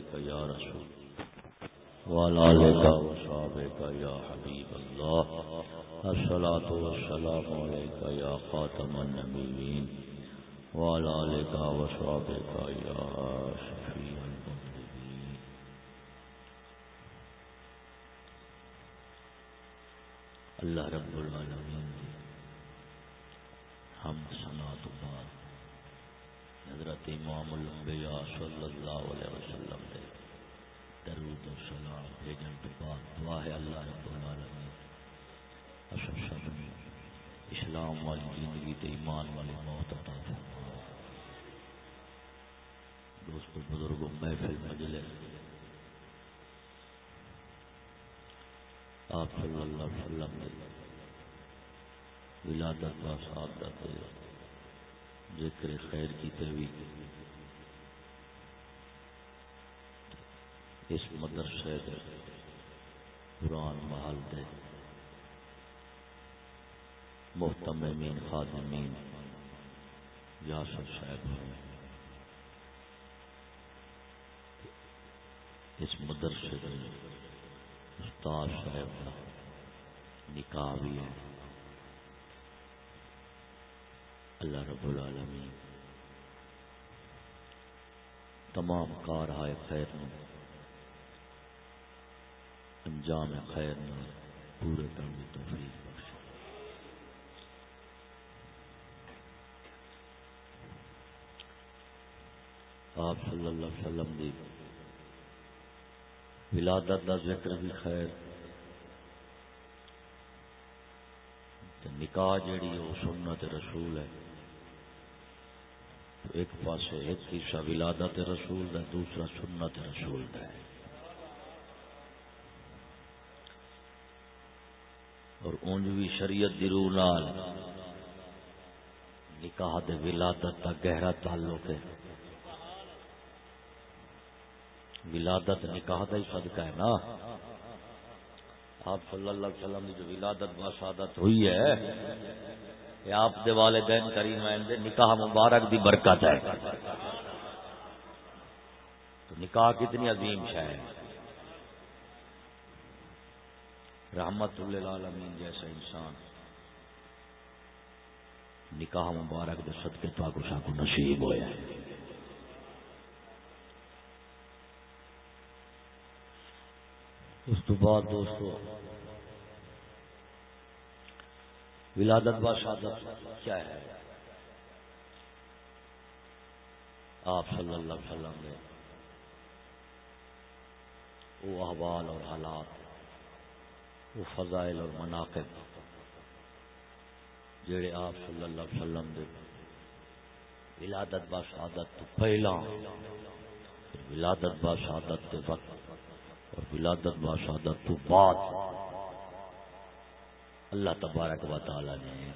عليك يا رسول. وعلى آلك وصحبك يا حبيب الله. الصلاة والسلام عليك يا خاتم النبيين. وعلى آلك وصحبك يا شفيع المذنبين اللہ رب العالمین، ہم سنا تو بعد حضرت امام الانبیاء صلی اللہ علیہ وسلم دے درود و سلام بھیجن تو بعد دعا ہے اللہ رب العالمین۔ اشر شبنی اسلام والی زندگی تے ایمان والی موت عطا فرما دوست بزرگ محفل مجلس۔ آپ صلی اللہ علیہ وسلم نے ولادت و سعادت ذکر خیر کی تحوی اس مدرسے دے قرآن محل دے محتم مین خادمین، یاسر صاحب اس مدرسے دے استاد صاحب کا نکاح بھی ہے اللہ رب العالمین۔ تمام کار آئے خیر میں انجام خیر میں پورے کرنے توفیق بخش آپ صلی اللہ علیہ وسلم دی ولادت کا ذکر بھی خیر۔ نکاح جیڑی وہ سنت رسول ہے۔ ایک پاس ایک حصہ ولادت رسول دا دوسرا سنت رسول دا ہے اور اونج بھی شریعت دی روح نال نکاح دے ولادت کا گہرا تعلق ہے۔ ولادت نکاح کا ہی صدقہ ہے نا۔ آپ صلی اللہ علیہ وسلم کی جو ولادت باسعادت ہوئی ہے کہ آپ دے والدین کریم دے نکاح مبارک دی برکت ہے۔ تو نکاح کتنی عظیم شہ ہے۔ رحمت للعالمین جیسا انسان نکاح مبارک دے صدقے تو کو کو نصیب ہویا ہے اس تو بعد دوستو ولادت با شادت کیا ہے؟ آپ صلی اللہ علیہ وسلم نے وہ احوال اور حالات، وہ فضائل اور مناقب جڑے آپ صلی اللہ علیہ وسلم دے ولادت با شادت تو پہلا، ولادت با شادت کے وقت اور ولادت با شادت تو بعد اللہ تبارک و تعالی نے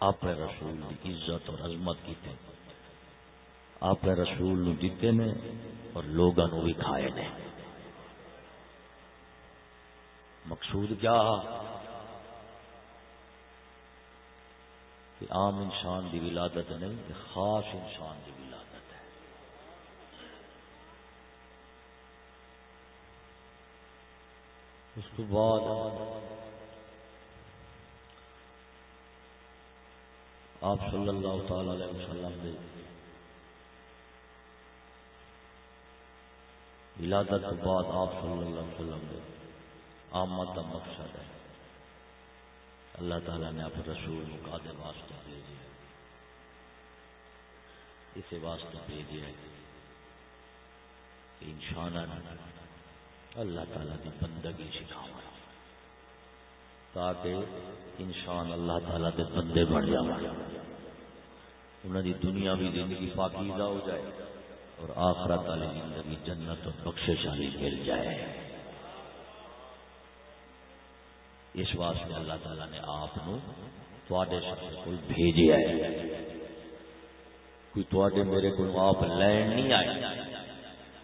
اپنے رسول کی عزت اور عظمت کی تھی اپنے رسول نو دیتے نے اور لوگوں نو بھی کھائے نے۔ مقصود کیا؟ کہ عام انسان دی ولادت نہیں، کہ خاص انسان دی ولادت ہے۔ اس کے بعد آپ صلی اللہ تعالی علیہ وسلم دے۔ ولادت کے بعد آپ صلی اللہ علیہ وسلم دے۔ آمد کا مقصد ہے۔ اللہ تعالیٰ نے اپنے رسول مقاد واسطے بھیجے اسے واسطے بھیجے ہے کہ اللہ تعالیٰ کی بندگی سکھاؤں تاکہ انسان اللہ تعالیٰ کے بندے بن جائے انہوں کی دنیا بھی زندگی پاکیزہ ہو جائے اور آخرت والی زندگی جنت اور بخشش والی مل جائے۔ اس واسطے اللہ تعالیٰ نے آپ تے کو بھیجا ہے۔ کوئی تے میرے کو آپ لین نہیں آئے۔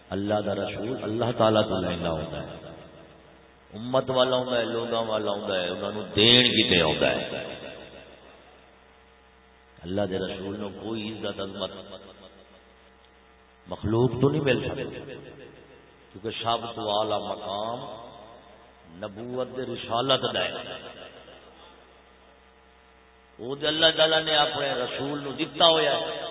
اللہ کا رسول اللہ تعالیٰ تو لینا ہوتا ہے۔ امت والا ہوں لوگوں والا ہوں انہوں نے دین کتنے آتا ہے۔ اللہ کے رسول نے کوئی عزت عظمت مخلوق تو نہیں مل سکتی، کیونکہ سب تو آلہ مقام نبوت دے رسالت دا وہ اللہ تعالی نے اپنے رسول نو دتا ہوا ہے۔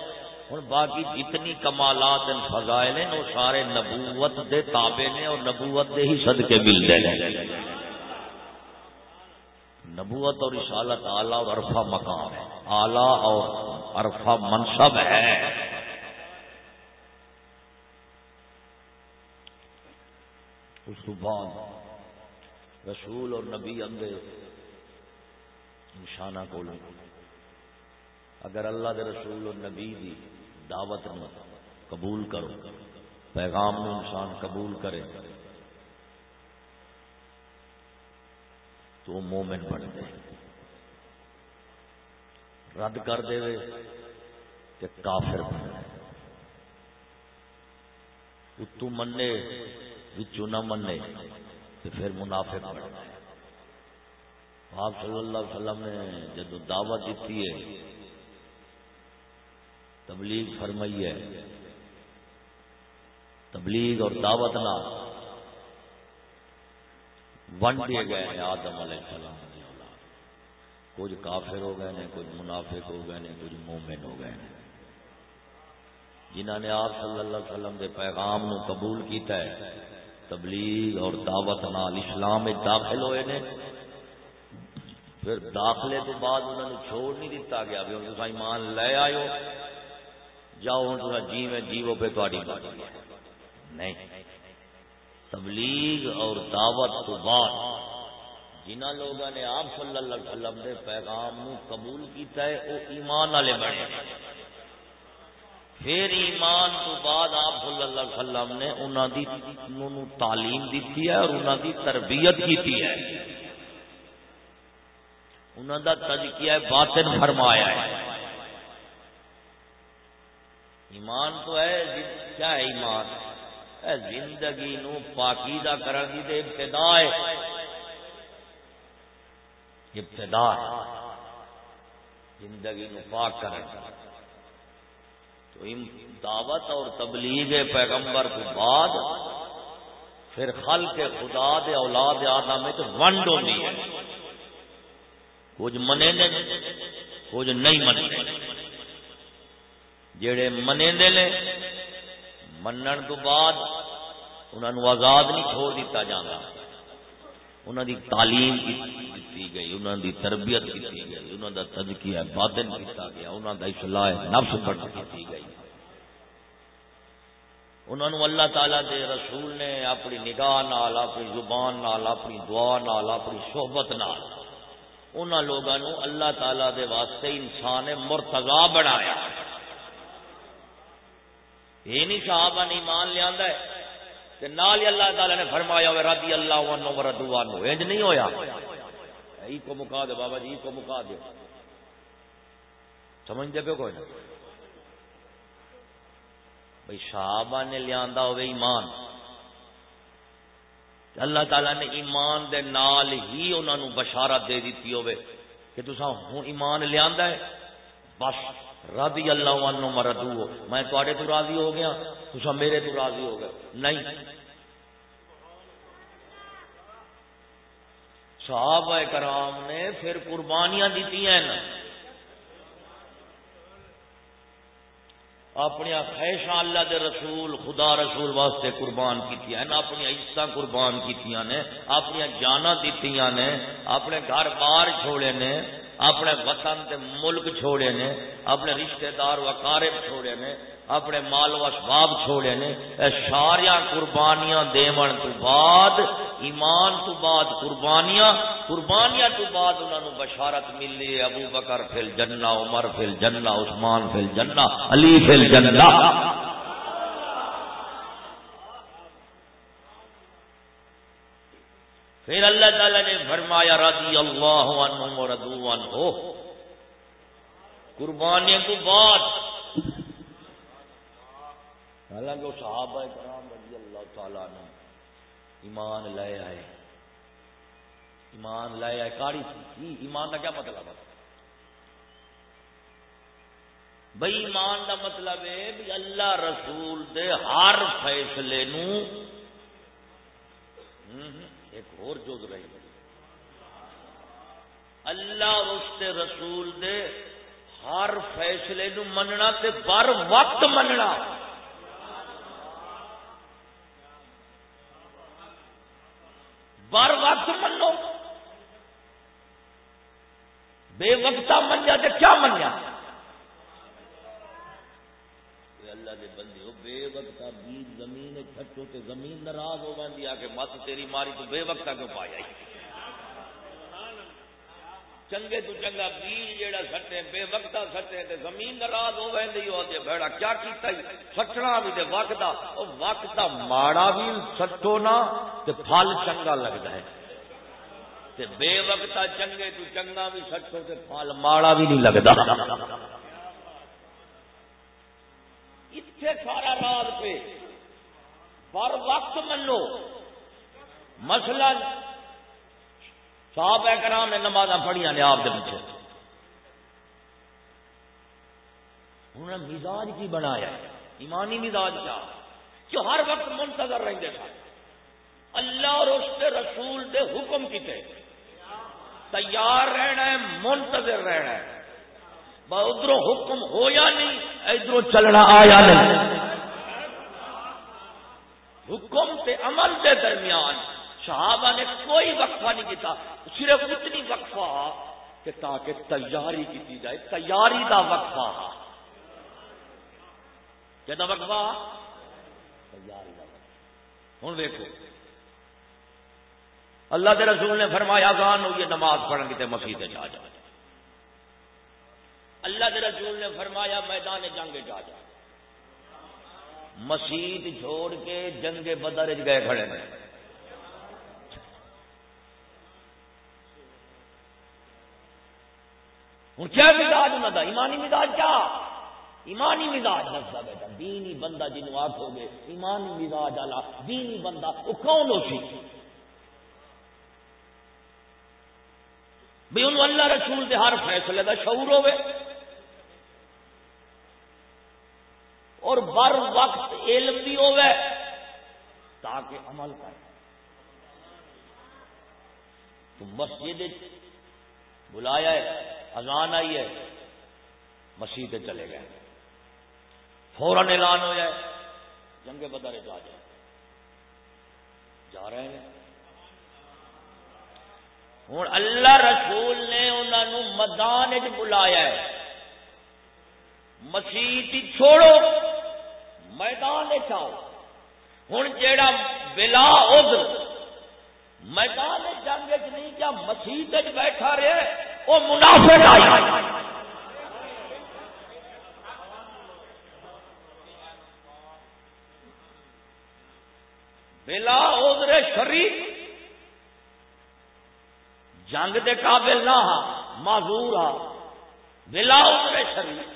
ہوں باقی جتنی کمالات فضائل ہیں، وہ سارے نبوت دے تابے نے اور نبوت دے ہی صدقے ملتے ہیں۔ نبوت اور رسالت اعلی اور عرفہ مقام ہے۔ اعلی اور عرفہ منصب ہے۔ اس بعد رسول اور نبی اندے نشانہ کو اگر اللہ دے رسول اور نبی دی دعوت نو قبول کرو، پیغام نو انسان قبول کرے، تو مومن بن دے رد کر دے کہ کافر بن اتو منے بچوں نہ منے تو پھر منافق بن جائے۔ آپ صلی اللہ علیہ وسلم نے جدو دعوت دیتی ہے تبلیغ فرمائی ہے تبلیغ اور دعوت نہ ون دیے گئے ہیں آدم علیہ السلام کچھ کافر ہو گئے ہیں، کچھ منافق ہو گئے ہیں، کچھ مومن ہو گئے ہیں۔ جنہوں نے آپ صلی اللہ علیہ وسلم کے پیغام نو قبول کیتا ہے، تبلیغ اور دعوت نال اسلام میں داخل ہوئے نے۔ پھر داخلے تو بعد انہوں نے چھوڑ نہیں دیتا گیا بھی ہوں ایمان لے آئے جاؤ، ہوں تھوڑا جی میں جیو پہ تاری نہیں۔ تبلیغ اور دعوت تو بعد جنہ لوگوں نے آپ صلی اللہ علیہ وسلم کے پیغام نو قبول کیتا ہے وہ ایمان والے بنے۔ پھر ایمان تو بعد آپ صلی اللہ علیہ وسلم نے انہوں دی انہوں تعلیم دیتی ہے اور انہوں دی تربیت کی ہے۔ انہوں کا تجکیہ باطن فرمایا ہے۔ ایمان تو ہے کیا ہے ایمان؟ اے زندگی نو پاکیزہ کرن دی تے ابتدا ہے۔ ابتدا زندگی نو پاک کرن تو دعوت اور تبلیغ پیغمبر کے بعد پھر خلق خدا دے اولاد آدم میں تو ونڈ ہونی ہے۔ کچھ منے نے، کچھ نہیں منے۔ جڑے منے نے، منن تو بعد انہوں آزاد نہیں چھوڑ دیتا جانا انہوں دی تعلیم کی گئی انہوں دی تربیت کی گئی انہوں دا تجکیہ بادن کیتا گیا انہوں دا اصلاح نفس پر کی گئی۔ انہوں نے اللہ تعالی دے رسول نے اپنی نگاہ نال، اپنی زبان نال، اپنی دعا نال، اپنی صحبت نال انہوں لوگوں اللہ تعالی دے واسطے انسان مرتضا بنایا۔ یہ نہیں صحابہ نے ایمان لیا کہ نال اللہ تعالی نے فرمایا ہوئے، رضی اللہ عنہ و ردو عنہ، انج نہیں ہویا؟ ای کو مکا دے بابا جی کو مکا دے۔ سمجھ دے پہ کوئی نہ؟ بھئی صحابہ نے لیا ہوئے ایمان۔ اللہ تعالی نے ایمان دے نال ہی انہوں نے بشارت دے دیتی ہوئے کہ تسا ہوں ایمان لیا ہے۔ بس۔ رضی اللہ عنہ مردو میں تھوڑے تو راضی ہو گیا تسا میرے تو راضی ہو گئے۔ نہیں۔ صحابہ کرام نے پھر قربانیاں دیتی ہیں نا۔ اپنی خیشاں اللہ دے رسول، خدا رسول واسطے قربان کی اپنی عزت قربان کی اپنی جانا دیتی نے، اپنے گھر بار چھوڑے نے۔ اپنے وطن تے ملک چھوڑے نے، اپنے رشتہ دار وقارب چھوڑے نے، اپنے مال و اسباب چھوڑے نے ساریا قربانیاں دیون تو بعد، ایمان تو بعد قربانیاں قربانیاں تو بعد انہوں نے بشارت ملی، ابو بکر فل جنہ عمر فل جنہ عثمان فل جنہ علی فل جنہ پھر اللہ تعالی نے فرمایا رضی اللہ عنہ ردو عنہ قربانی تو بعد۔ حالانکہ صحابہ کرام رضی اللہ تعالیٰ نے ایمان لے آئے۔ ایمان لے آئے، کاڑی تھی ایمان کا کیا مطلب ہے؟ بھائی، ایمان کا مطلب ہے بھی اللہ رسول دے ہر فیصلے نو ایک اور جگ رہی اللہ اس رسول دے ہر فیصلے نو مننا تے بر وقت مننا۔ بر وقت منو۔ بے وقتا منیا تو کیا منیا اللہ دے بندے ہو بے وقتا بیج زمین کھٹو تے زمین ناراض ہو گئی آ کے مت تیری ماری تو بے وقتا کیوں پایا چنگے تو چنگا بیج جیڑا سٹے بے وقتا سٹے تے زمین ناراض ہو گئی ہو تے بھڑا کیا کیتا ہی سٹنا بھی تے وقتا او وقتا ماڑا بھی سٹو نا تے پھل چنگا لگدا ہے۔ تے بے وقتا چنگے تو چنگا بھی سٹو تے پھل ماڑا بھی نہیں لگدا۔ اتنے سارا راز پہ۔ پر وقت منو۔ مثلا صاحب کرام نے نماز پڑھیا نے آپ پیچھے۔ انہوں نے مزاج کی بنایا۔ ایمانی مزاج کیا؟ جو ہر وقت منتظر رہتے تھے۔ اللہ اور اس کے رسول دے حکم کیتے تیار رہنا ہے، منتظر رہنا ہے۔ ادھر حکم ہو یا نہیں۔ ادھر چلنا آیا نہیں۔ حکم تے عمل دے درمیان صحابہ نے کوئی وقفہ نہیں کیتا، صرف اتنی وقفہ کہ تاکہ تیاری کی جائے، تیاری دا وقفہ۔ کیا وقفہ؟ تیاری دا وقفہ۔ ہوں دیکھو اللہ کے رسول نے فرمایا گان ہو یہ نماز پڑھیں گے مسیح جا جا اللہ کے رسول نے فرمایا میدان جنگ جا جا۔ مسیح چھوڑ کے جنگ بدر گئے کھڑے ہیں ہوں کیا مزاج انہوں کا ایمانی مزاج کیا؟ ایمانی مزاج دستا بیٹا، دینی بندہ جنوب آخو گے ایمانی مزاج والا دینی بندہ، وہ کون ہو سی؟ بھی انہوں اللہ رسول دے ہر فیصلے کا شعور ہوے اور بر وقت علم بھی ہوے تاکہ عمل کر تو مسجد بلایا ہے، اذان آئی ہے مسیح چلے گئے۔ فوراً اعلان ہو جائے جنگ بدارے جا جائے۔ جا رہے ہیں۔ ہوں اللہ رسول نے انہوں مدان بلایا ہے۔ مسیح چھوڑو۔ میدان چاہو ہوں جیڑا بلا ادھر میدان جنگ چ نہیں کیا مسیح بیٹھا رہے وہ منافع بلا ادھر شریف، جنگ دے قابل نہ ہا معذور ہا بلا ادھر شریف۔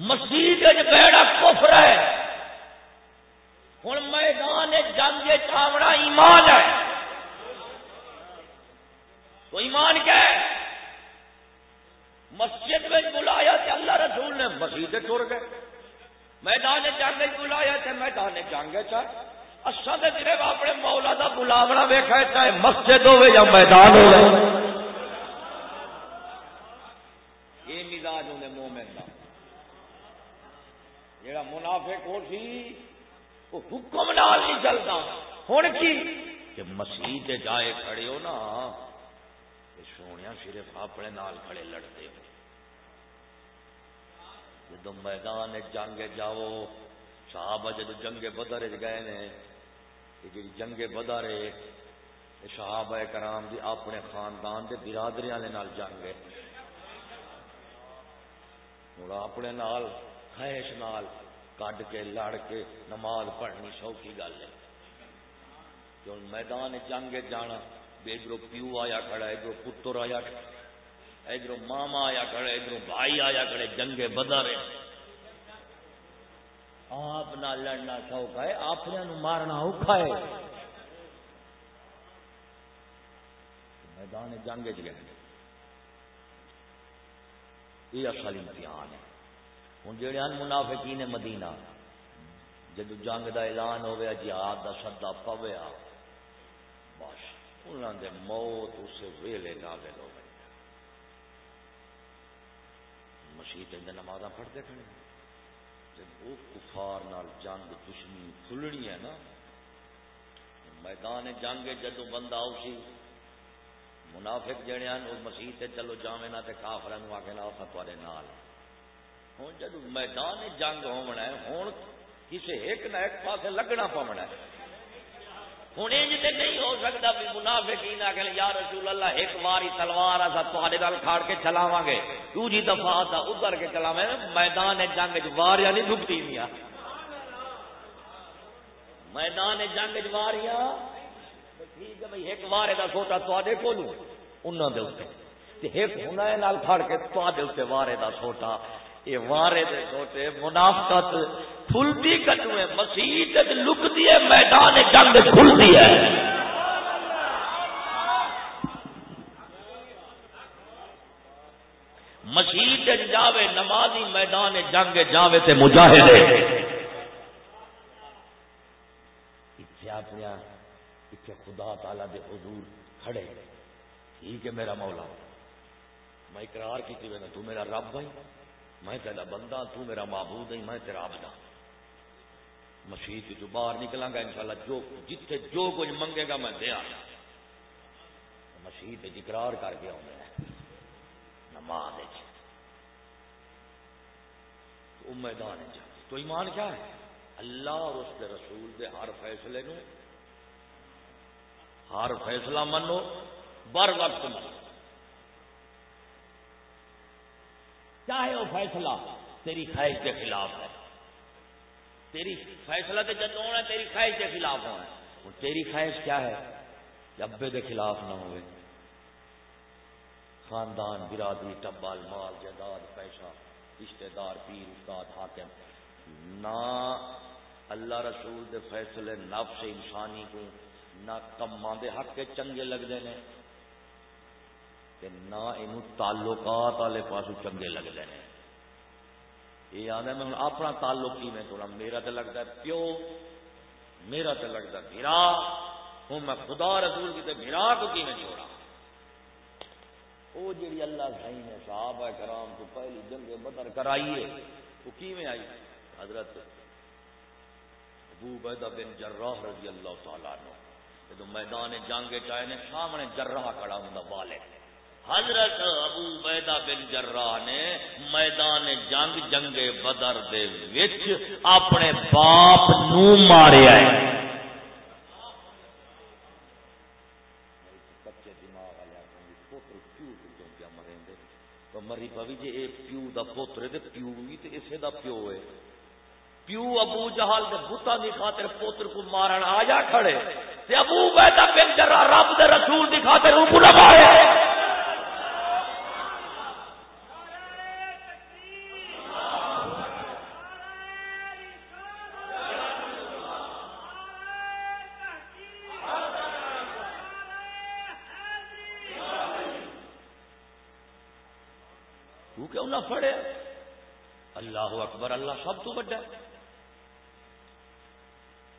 مسیح بیڑا کفر ہے۔ ہوں میدان جنگ چاوڑا ایمان ہے۔ تو ایمان کیا ہے؟ مسجد میں بلایا تھا اللہ رسول نے مسیح ٹر گئے۔ میدان جنگ بلایا تھے میدان جنگ چاہے اصا تو صرف اپنے مولا کا بلاونا ویخا چاہے مسجد ہوے یا میدان ہو یہ مزاج انہیں مومن کا جڑا منافق ہو سی، وہ حکم نال نہیں چلتا۔ ہوں کی؟ کہ مسیح جائے کھڑے ہو نا سونے صرف اپنے نال کھڑے لڑتے ہو۔ جدو میدان جنگ جاؤ، صحابہ جدو جنگ بدر گئے نے جی جنگ بدر صحابہ کرام دی اپنے خاندان دے برادری والے نال جنگ ہے۔ اپنے نال، خواہش نال کڈ کے لڑ کے نماز پڑھنی سوکھی گل ہے۔ میدان جنگ جانا ادھر پیو آیا کھڑا ادھر پتر آیا ادھر ماما آیا کھڑا ادھر بھائی آیا کھڑے جنگے بدر آپ نہ لڑنا سوکھا ہے، اپنے مارنا اوکھا ہے۔ میدان جنگ چ گئے جی۔ یہ اصل امتحان ہے۔ ہوں جہاں منافقین مدینہ جدو جنگ دا اعلان ہو گیا جہاد دا سدا پویا بس انہوں دے موت اسے ویلے نازل ہو گئی مسیح نماز پڑھتے کھڑے جب وہ کفار نال جنگ دشمنی کھلنی ہے نا، میدان جنگ جدو بندہ اسی منافق جڑے ہیں وہ مسیح چلو جاوے نہ تے کافر نو آگے نہ تے نال۔ ہوں، جدو میدان جنگ ہونا ہے، ہوں کسی ایک نہ ایک پاس لگنا پونا ہے۔ ہوں انج تے نہیں ہو سکتا بھی منافقین آ یا رسول اللہ، ایک باری تلوار اصا تے کھاڑ کے چلاواں گے۔ دوجی دفعہ آتا، ادھر کے چلاویں میدان جنگ چ واریاں نہیں دکھتی دیا میدان جنگ چ واریاں۔ ٹھیک ہے بھائی ایک وارے کا سوٹا تے کو انہوں کے ایک ہن کھڑ کے تے وارے کا سوٹا۔ یہ وارے دے سوٹے منافقت پھلتی کٹو ہے مسیح لکتی ہے، میدان جنگ کھلتی ہے۔ مسیح جاوے، نمازی میدان جنگ جاوے تے مجاہدے مجاہد اپنے اتنے خدا تعالی دے حضور کھڑے ٹھیک ہے میرا مولا، میں اقرار کی تھی تو میرا رب بھائی۔ میں تیرا بندہ، تو میرا معبود نہیں، میں تیرا عبد ہوں مسیح جو باہر نکلاں گا، انشاءاللہ جو جتھے جو کچھ منگے گا میں دیا مسیح اقرار کر کے آؤں نماز جی۔ تو میدان جی۔ تو ایمان کیا ہے؟ اللہ اور اس کے رسول دے ہر فیصلے نو ہر فیصلہ منو، بر وقت منو۔ چاہے وہ فیصلہ تیری خواہش کے خلاف ہے۔ تیری فیصلہ تو جد ہونا تیری خواہش کے خلاف ہونا ہے۔ تیری خواہش کیا ہے؟ کہ ابے کے خلاف نہ ہوئے۔ خاندان، برادری، ٹبال، مال جداد پیشہ رشتے دار پیر، استاد، حاکم۔ نہ اللہ رسول دے فیصلے نفس انسانی کو، نہ کما دے حق کے چنگے لگتے ہیں نہ یہ تعلقات والے پاس چنگے لگتے ہیں۔ یہ آدھا میں اپنا تعلق کی میں تھوڑا، میرا تو لگتا ہے پیو، میرا تو لگتا ہے بھیرا ہوں میں خدا رسول کی تو بھیرا کو کی میں چھوڑا۔ وہ جی اللہ سائی نے صاحب ہے کرام تو پہلی جنگ بدر کرائیے وہ کی میں آئی؟ حضرت ابو بیدہ بن جراح رضی اللہ تعالیٰ نے تو میدان جنگ چاہے نے، سامنے جراح کڑا ہوں بالے حضرت ابو بیدہ بن جراح نے میدان جنگ جنگ بدر دے وچ اپنے باپ نو ماریا ہے۔ مری پوی جی یہ پیو دا پوتر ہے پیو بھی تو اسے دا پیو ہے۔ پیو ابو جہال دے بتا دی خاطر پوتر کو مارن آ جا کھڑے۔ تے ابو بیدا بن جرا رب دے رسول دی خاطر او کو لگائے کیوں نہ پڑے اللہ سب تو بڑا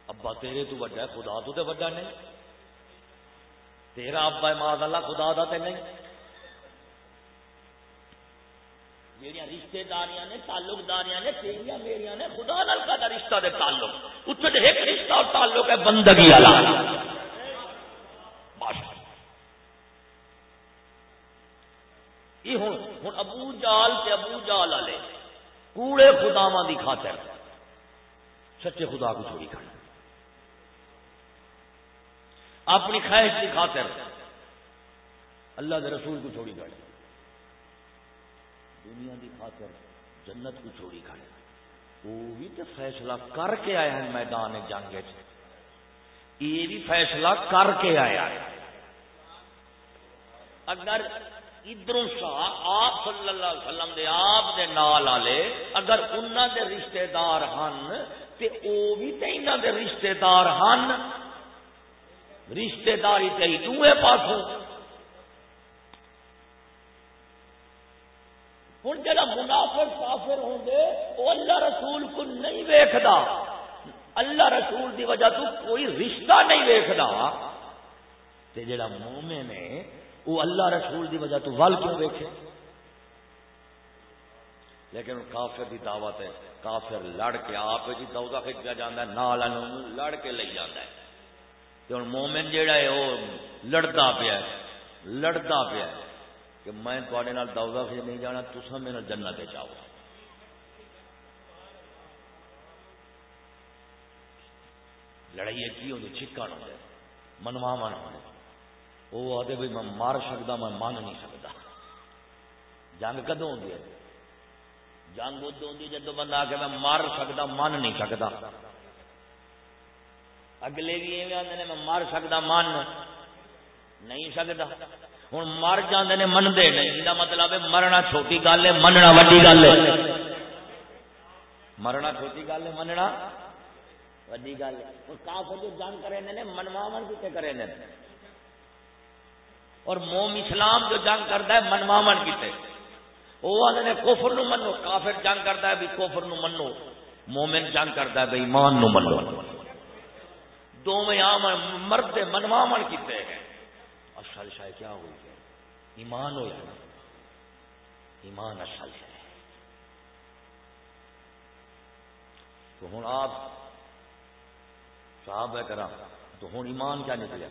ابا تیرے تو وڈا خدا تو تے وڈا نہیں۔ تیرا ابا ماض اللہ، خدا دا تے نہیں۔ جہاں رشتے داریاں نے، تعلق داریاں نے، تیریاں میریاں نے، خدا نال کا رشتہ دے تعلق۔ اتنے ایک رشتہ اور تعلق ہے بندگی والا۔ یہ ہوں ہوں ابو جال تے ابو جال والے۔ کوڑے خداواں دی خاطر۔ سچے خدا کو چھوڑی کھڑا اپنی خواہش کی خاطر اللہ کے رسول کو چھوڑی گئے۔ دنیا کی خاطر جنت کو چھوڑی گئے۔ وہ بھی تو فیصلہ کر کے آیا ہے میدان جنگ یہ بھی فیصلہ کر کے آیا ہے اگر ادھر آپ صلی اللہ علیہ وسلم دے آپ دے نال والے اگر انہوں دے رشتہ دار ہیں تے او بھی تے انہوں دے رشتہ دار ہیں رشتے داری تھی دوے پاسوں۔ ہوں جا منافر کافر ہوں گے وہ اللہ رسول کو نہیں ویکھدا۔ اللہ رسول دی وجہ تو کوئی رشتہ نہیں ویکھدا۔ تے جڑا مومن ہے وہ اللہ رسول دی وجہ تو ول کیوں ویکھے؟ لیکن کافر دی دعوت ہے، کافر لڑ کے آپ جی دودا کھچیا جانا ہے، نال لڑ کے لے جانا ہے۔ ہوں مومن جیڑا ہے وہ لڑتا پیا لڑتا پیا کہ میں تھوڑے دودا کھچ نہیں جانا تصا میرے جنت چاہو لڑائی کی ہوتی چھکن ہوتے منوا ہونے وہ آتے بھائی میں مار سکتا میں مان نہیں سکتا جنگ کدو ہوتی ہے جنگ ادو ہوتی جدو بندہ آ کے میں مار سکتا من نہیں سکتا اگلے بھی ایویں آتے میں مار سکتا من نہیں سکتا ہوں مر جاندے نے منتے نہیں یہ مطلب ہے مرنا چھوٹی گل ہے مننا وڈی گل ہے مرنا چھوٹی گل ہے مننا وڈی گل ہے کافر جو جنگ کرے نے منواو کتنے کرے نے اور موم اسلام جو جنگ کرتا ہے منواو کتنے وہ آدھے کوفر نو منو، کافر جنگ کرتا ہے بھی کوفر نو منو، مومن جنگ کرتا ہے بھائی ایمان نو منو۔ دو میں آمن مرد منوا من کیتے ہیں۔ اصل شاید کیا ہوئی ہے؟ ایمان ہو جانا ایمان اصل ہے۔ تو ہوں آپ صاحب ہے کرا تو ہوں ایمان کیا نکلے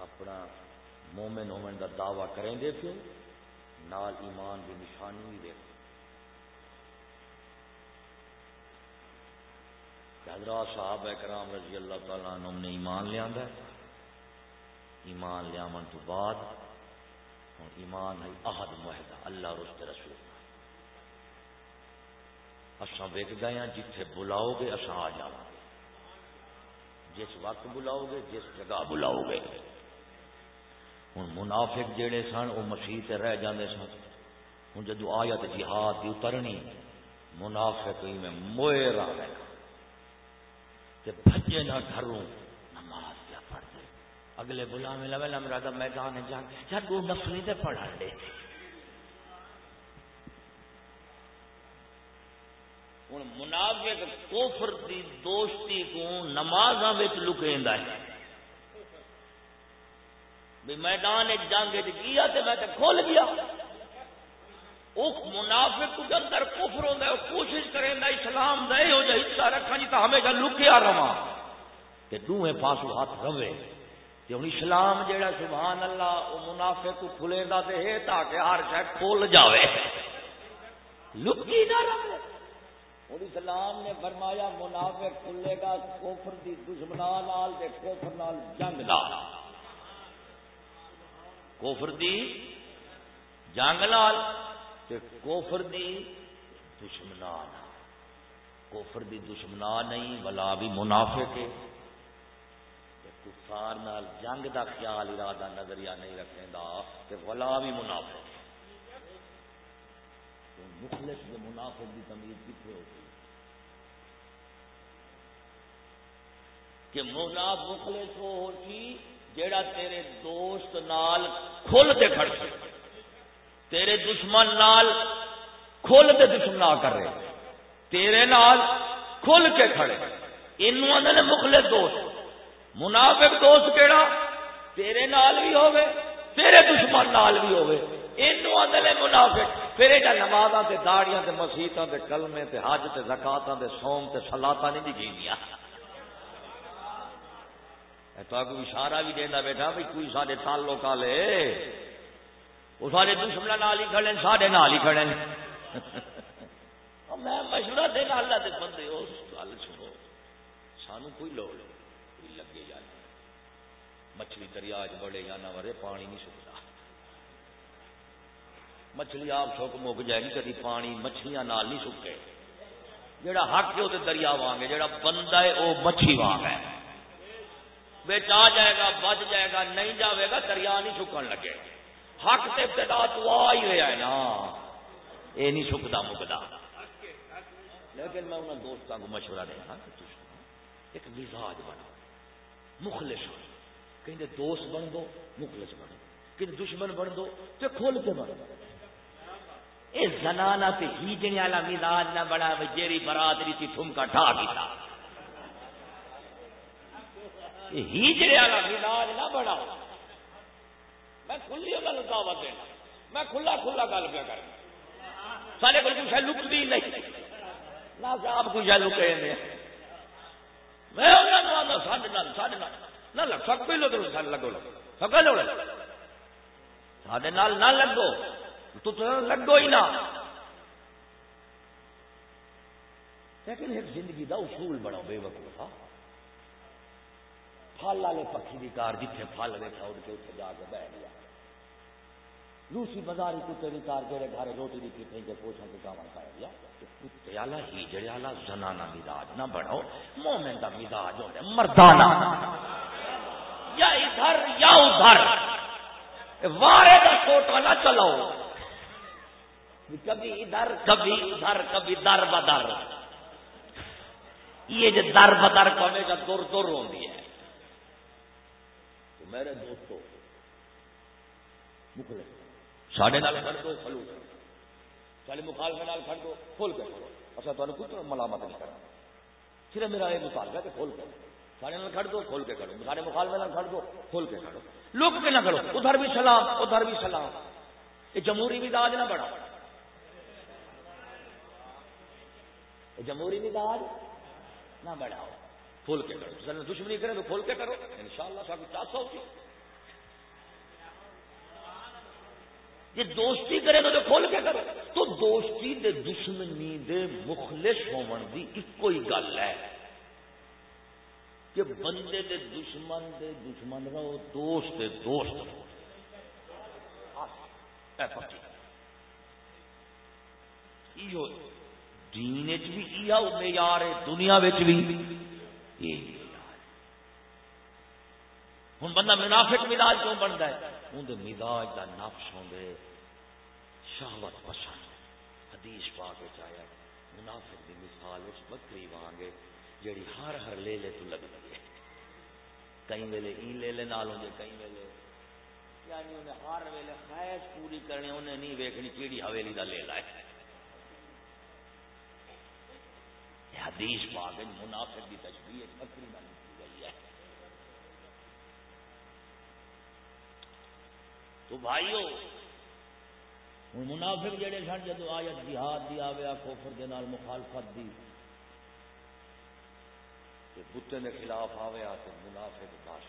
اپنا مومن ہومن کا دعوی کریں گے پھر نال ایمان کی نشانی بھی دیکھ حضرات صاحب کرام رضی اللہ تعالیٰ عنہ نے ایمان لیا ایمان لیا من تو بعد ایمان ہے احد معاہدہ اللہ رست رسول۔ اصا ویک گئے ہیں جتھے بلاؤ گے اصا آ جا گے۔ جس وقت بلاؤ گے، جس جگہ بلاؤ گے۔ ہوں منافق جڑے سن وہ مسیح رہ جاندے سن۔ ہوں جدو آیت جہاد کی اترنی، منافق میں موئے رہا ہے بچے نہ گھروں نماز کیا پڑھتے۔ اگلے بلا میں لوے میرا تو میدان جان یار دو نفلی تے پڑھا لے ہوں منافق کوفر دی دوستی کو نمازاں لکیندا ہے۔ بھی میدان جنگ گیا تے میں تے کھول گیا۔ اوک منافق کے اندر کفر ہوتا ہے، کوشش کریں گا اسلام دے ہو جائے حصہ رکھا جی تو ہمیشہ لکیا رہا کہ دوہیں پاسو ہاتھ رہے کہ ہوں اسلام جہاں سبحان اللہ، وہ منافق کو کھلے گا تو ہے تاکہ ہر شاید کھول جاوے۔ لکی نہ رہے اور اسلام نے فرمایا، منافق کھلے گا کوفر دی دشمنان نال دے کوفر نال جنگ نال۔ کوفر دی جنگ نال کہ کوفر دی دشمنا کوفر دی دشمنا نہیں بلا بھی منافع کے کفار نال جنگ دا خیال، ارادہ، نظریہ نہیں رکھیں دا کہ ولا بھی منافع مخلص کے منافع کی تمیز کتنے ہوتی کہ مناف مخلص ہو ہوتی جیڑا تیرے دوست نال کھل کے کھڑ سکتے تیرے دشمن نال کھل کے دشمن کر رہے، تیرے نال کھل کے کھڑے۔ انہوں نے مخلے دوست، منافق دوست کہڑا تیرے نال بھی ہوگے تیرے دشمن نال بھی ہوگے نے منافق، پھر یہ نماز تے داڑیاں تے مسیطاں تے کلمے تے حج تے زکاتاں تے سوم تے سلاتا نہیں دی تو اشارہ بھی دینا بیٹھا بھی کوئی سارے تعلق والے، وہ سارے دشمن نال ہی کھڑے سارے نال ہی کھڑے میں مشورہ دینا اللہ دے بندے اس گل سنو، سانو کوئی لوڑ کوئی لگے یا مچھلی دریا چ بڑے یا نہ ورے، پانی نہیں سکتا مچھلی آپ سوک مک جائے گی، کدی پانی مچھلیاں نال نہیں سکے جڑا حق ہے وہ دریا وانگ ہے جڑا بندہ ہے وہ مچھلی وانگ ہے۔ بچ جائے گا، بچ جائے گا، نہیں جاوے گا، دریا نہیں سکن لگے حق تے ابتدا تو آ ہی رہا ہے نا۔ یہ نہیں سکتا مکتا۔ لیکن میں انہوں دوستوں کو مشورہ دینا ہاں کہ ایک مزاج بناؤ، مخلص ہو۔ کہ دوست بن دو، مخلص بنو۔ کہ دشمن بن دو تو کھول کے بن دو اے زنانا تے ہیجنے والا مزاج نہ بڑا جیری برادری تھی تھم کا ٹھا کیتا۔ ہیجنے والا مزاج نہ بڑا میں کھلی گل دعوت دینا۔ میں کھلا کھلا گل پہ کرنا سارے کو کچھ لک بھی نہیں۔ نہ آپ کچھ لکے میں میں ساڈے نال ساڈے نال۔ نہ لگ، سب کوئی لگو لگو سب لگو ساڈے نال نہ لگو۔ تو لگو ہی نہ۔ لیکن ایک زندگی دا اصول بڑا بے وقوفا پھل والے پکھی کی کار جتنے پھل دیکھا اڑ کے اتنے جا کے بہ گیا۔ لوسی بازاری کتے کی کار جڑے گھر روٹی کی پیٹیں کے پوچھا کے کام کر گیا۔ کتے والا ہی جڑے والا زنانا مزاج نہ بڑھو مومن کا مزاج ہوتا مردانہ۔ یا ادھر یا ادھر۔ وارے کا چھوٹا نہ چلاؤ۔ کبھی ادھر کبھی ادھر، کبھی در بدر۔ یہ جو در بدر کمے کا دور دور ہوتی ہے۔ میرے دوستو مکلے ساڑھے نال کھڑ دو کھلو۔ ساڑھے مخالفے نال کھڑ دو کھول کے۔ کھڑو اچھا تو کچھ ملامت نہیں کرنا۔ صرف میرا یہ مطالبہ کہ کھول کے۔ ساڑھے نال کھڑ دو کھول کے کھڑو۔ ساڑھے مخالفے نال کھڑ دو کھول کے کھڑو۔ لوگ کے نہ کھڑو۔ ادھر بھی سلام ادھر بھی سلام۔ یہ جمہوری مزاج نہ بڑھا جمہوری مزاج نہ بڑھاؤ کھول کے کرو۔ سر دشمنی کرے تو کھول کے کرو۔ ان شاء اللہ سب چار سو یہ دوستی کرے تو جو کھول کے کرو۔ تو دوستی دے دشمنی دے مخلص ہون دی ایک ہی گل ہے۔ کہ بندے دے دشمن دے دشمن رہو، دوست دے دوست رہو۔ دین بھی یہ معیار ہے، دنیا بھی۔ ہوں بندہ منافق مزاج کیوں بنتا ہے؟ اندر مزاج کا نفس ہوں شہوت پسند حدیث پا کے چاہیا منافق کی مثال اس بکری وانگے، جیڑی ہر ہر لے لے تو لگتی ہے۔ کئی ویلے ای لے لے نال ہوں کئی ویلے یعنی انہیں ہر ویلے خواہش پوری کرنی، انہیں نہیں ویکنی کیڑی حویلی کا لے لائے حدیث پاک منافق کی تشبیہ بکری نہ لکھی گئی ہے۔ تو بھائیو، ہوں منافق جڑے سن، جدو آیت جہاد دی آویا کوفر دے نال مخالفت دی بتے کے خلاف آویا تو منافق بس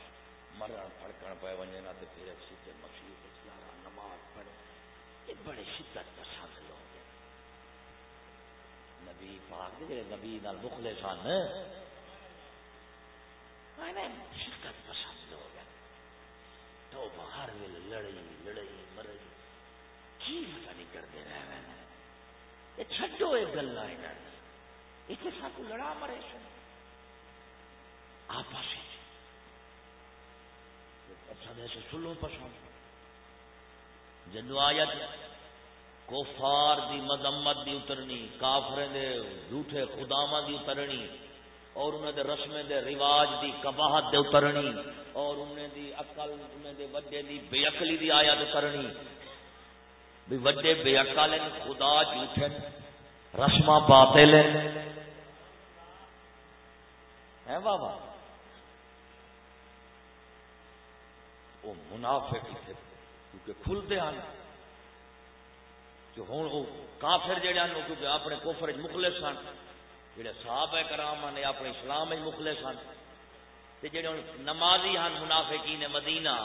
مرن پڑکن پہ وجے نہ پھر سیدھے مسیح نماز پڑھے۔ یہ بڑے شدت پسند لوگ۔ نبی پاک جڑے نبی نال مخلے سن شدت پسند ہو گئے تو باہر ویل لڑائی لڑائی مرئی کی پتا نہیں کرتے رہ رہے یہ چھڈو یہ گلا اتنے سب لڑا مرے۔ سن آپس اچھا سلو پسند۔ جدو آیا۔ کوفار دی مذمت دی اترنی کافرے دے جھوٹے خداواں دی اترنی، اور انہیں دے رسمیں دے رواج دی کباہت دے اترنی، اور انہیں دی عقل انہیں دے وڈے دی بے عقلی دی آیا دے اترنی۔ بھی وڈے بے عقل خدا جھوٹے رسماں باطل ہیں۔ بابا؟ وہ منافق کیونکہ کھلتے ہیں۔ کہ ہوں وہ کافر جہاں کیونکہ اپنے کوفر مخلے سن جہے صاحب کرام نے اپنے اسلام مخلے سن جہے ہوں نمازی ہیں منافقی نے مدینہ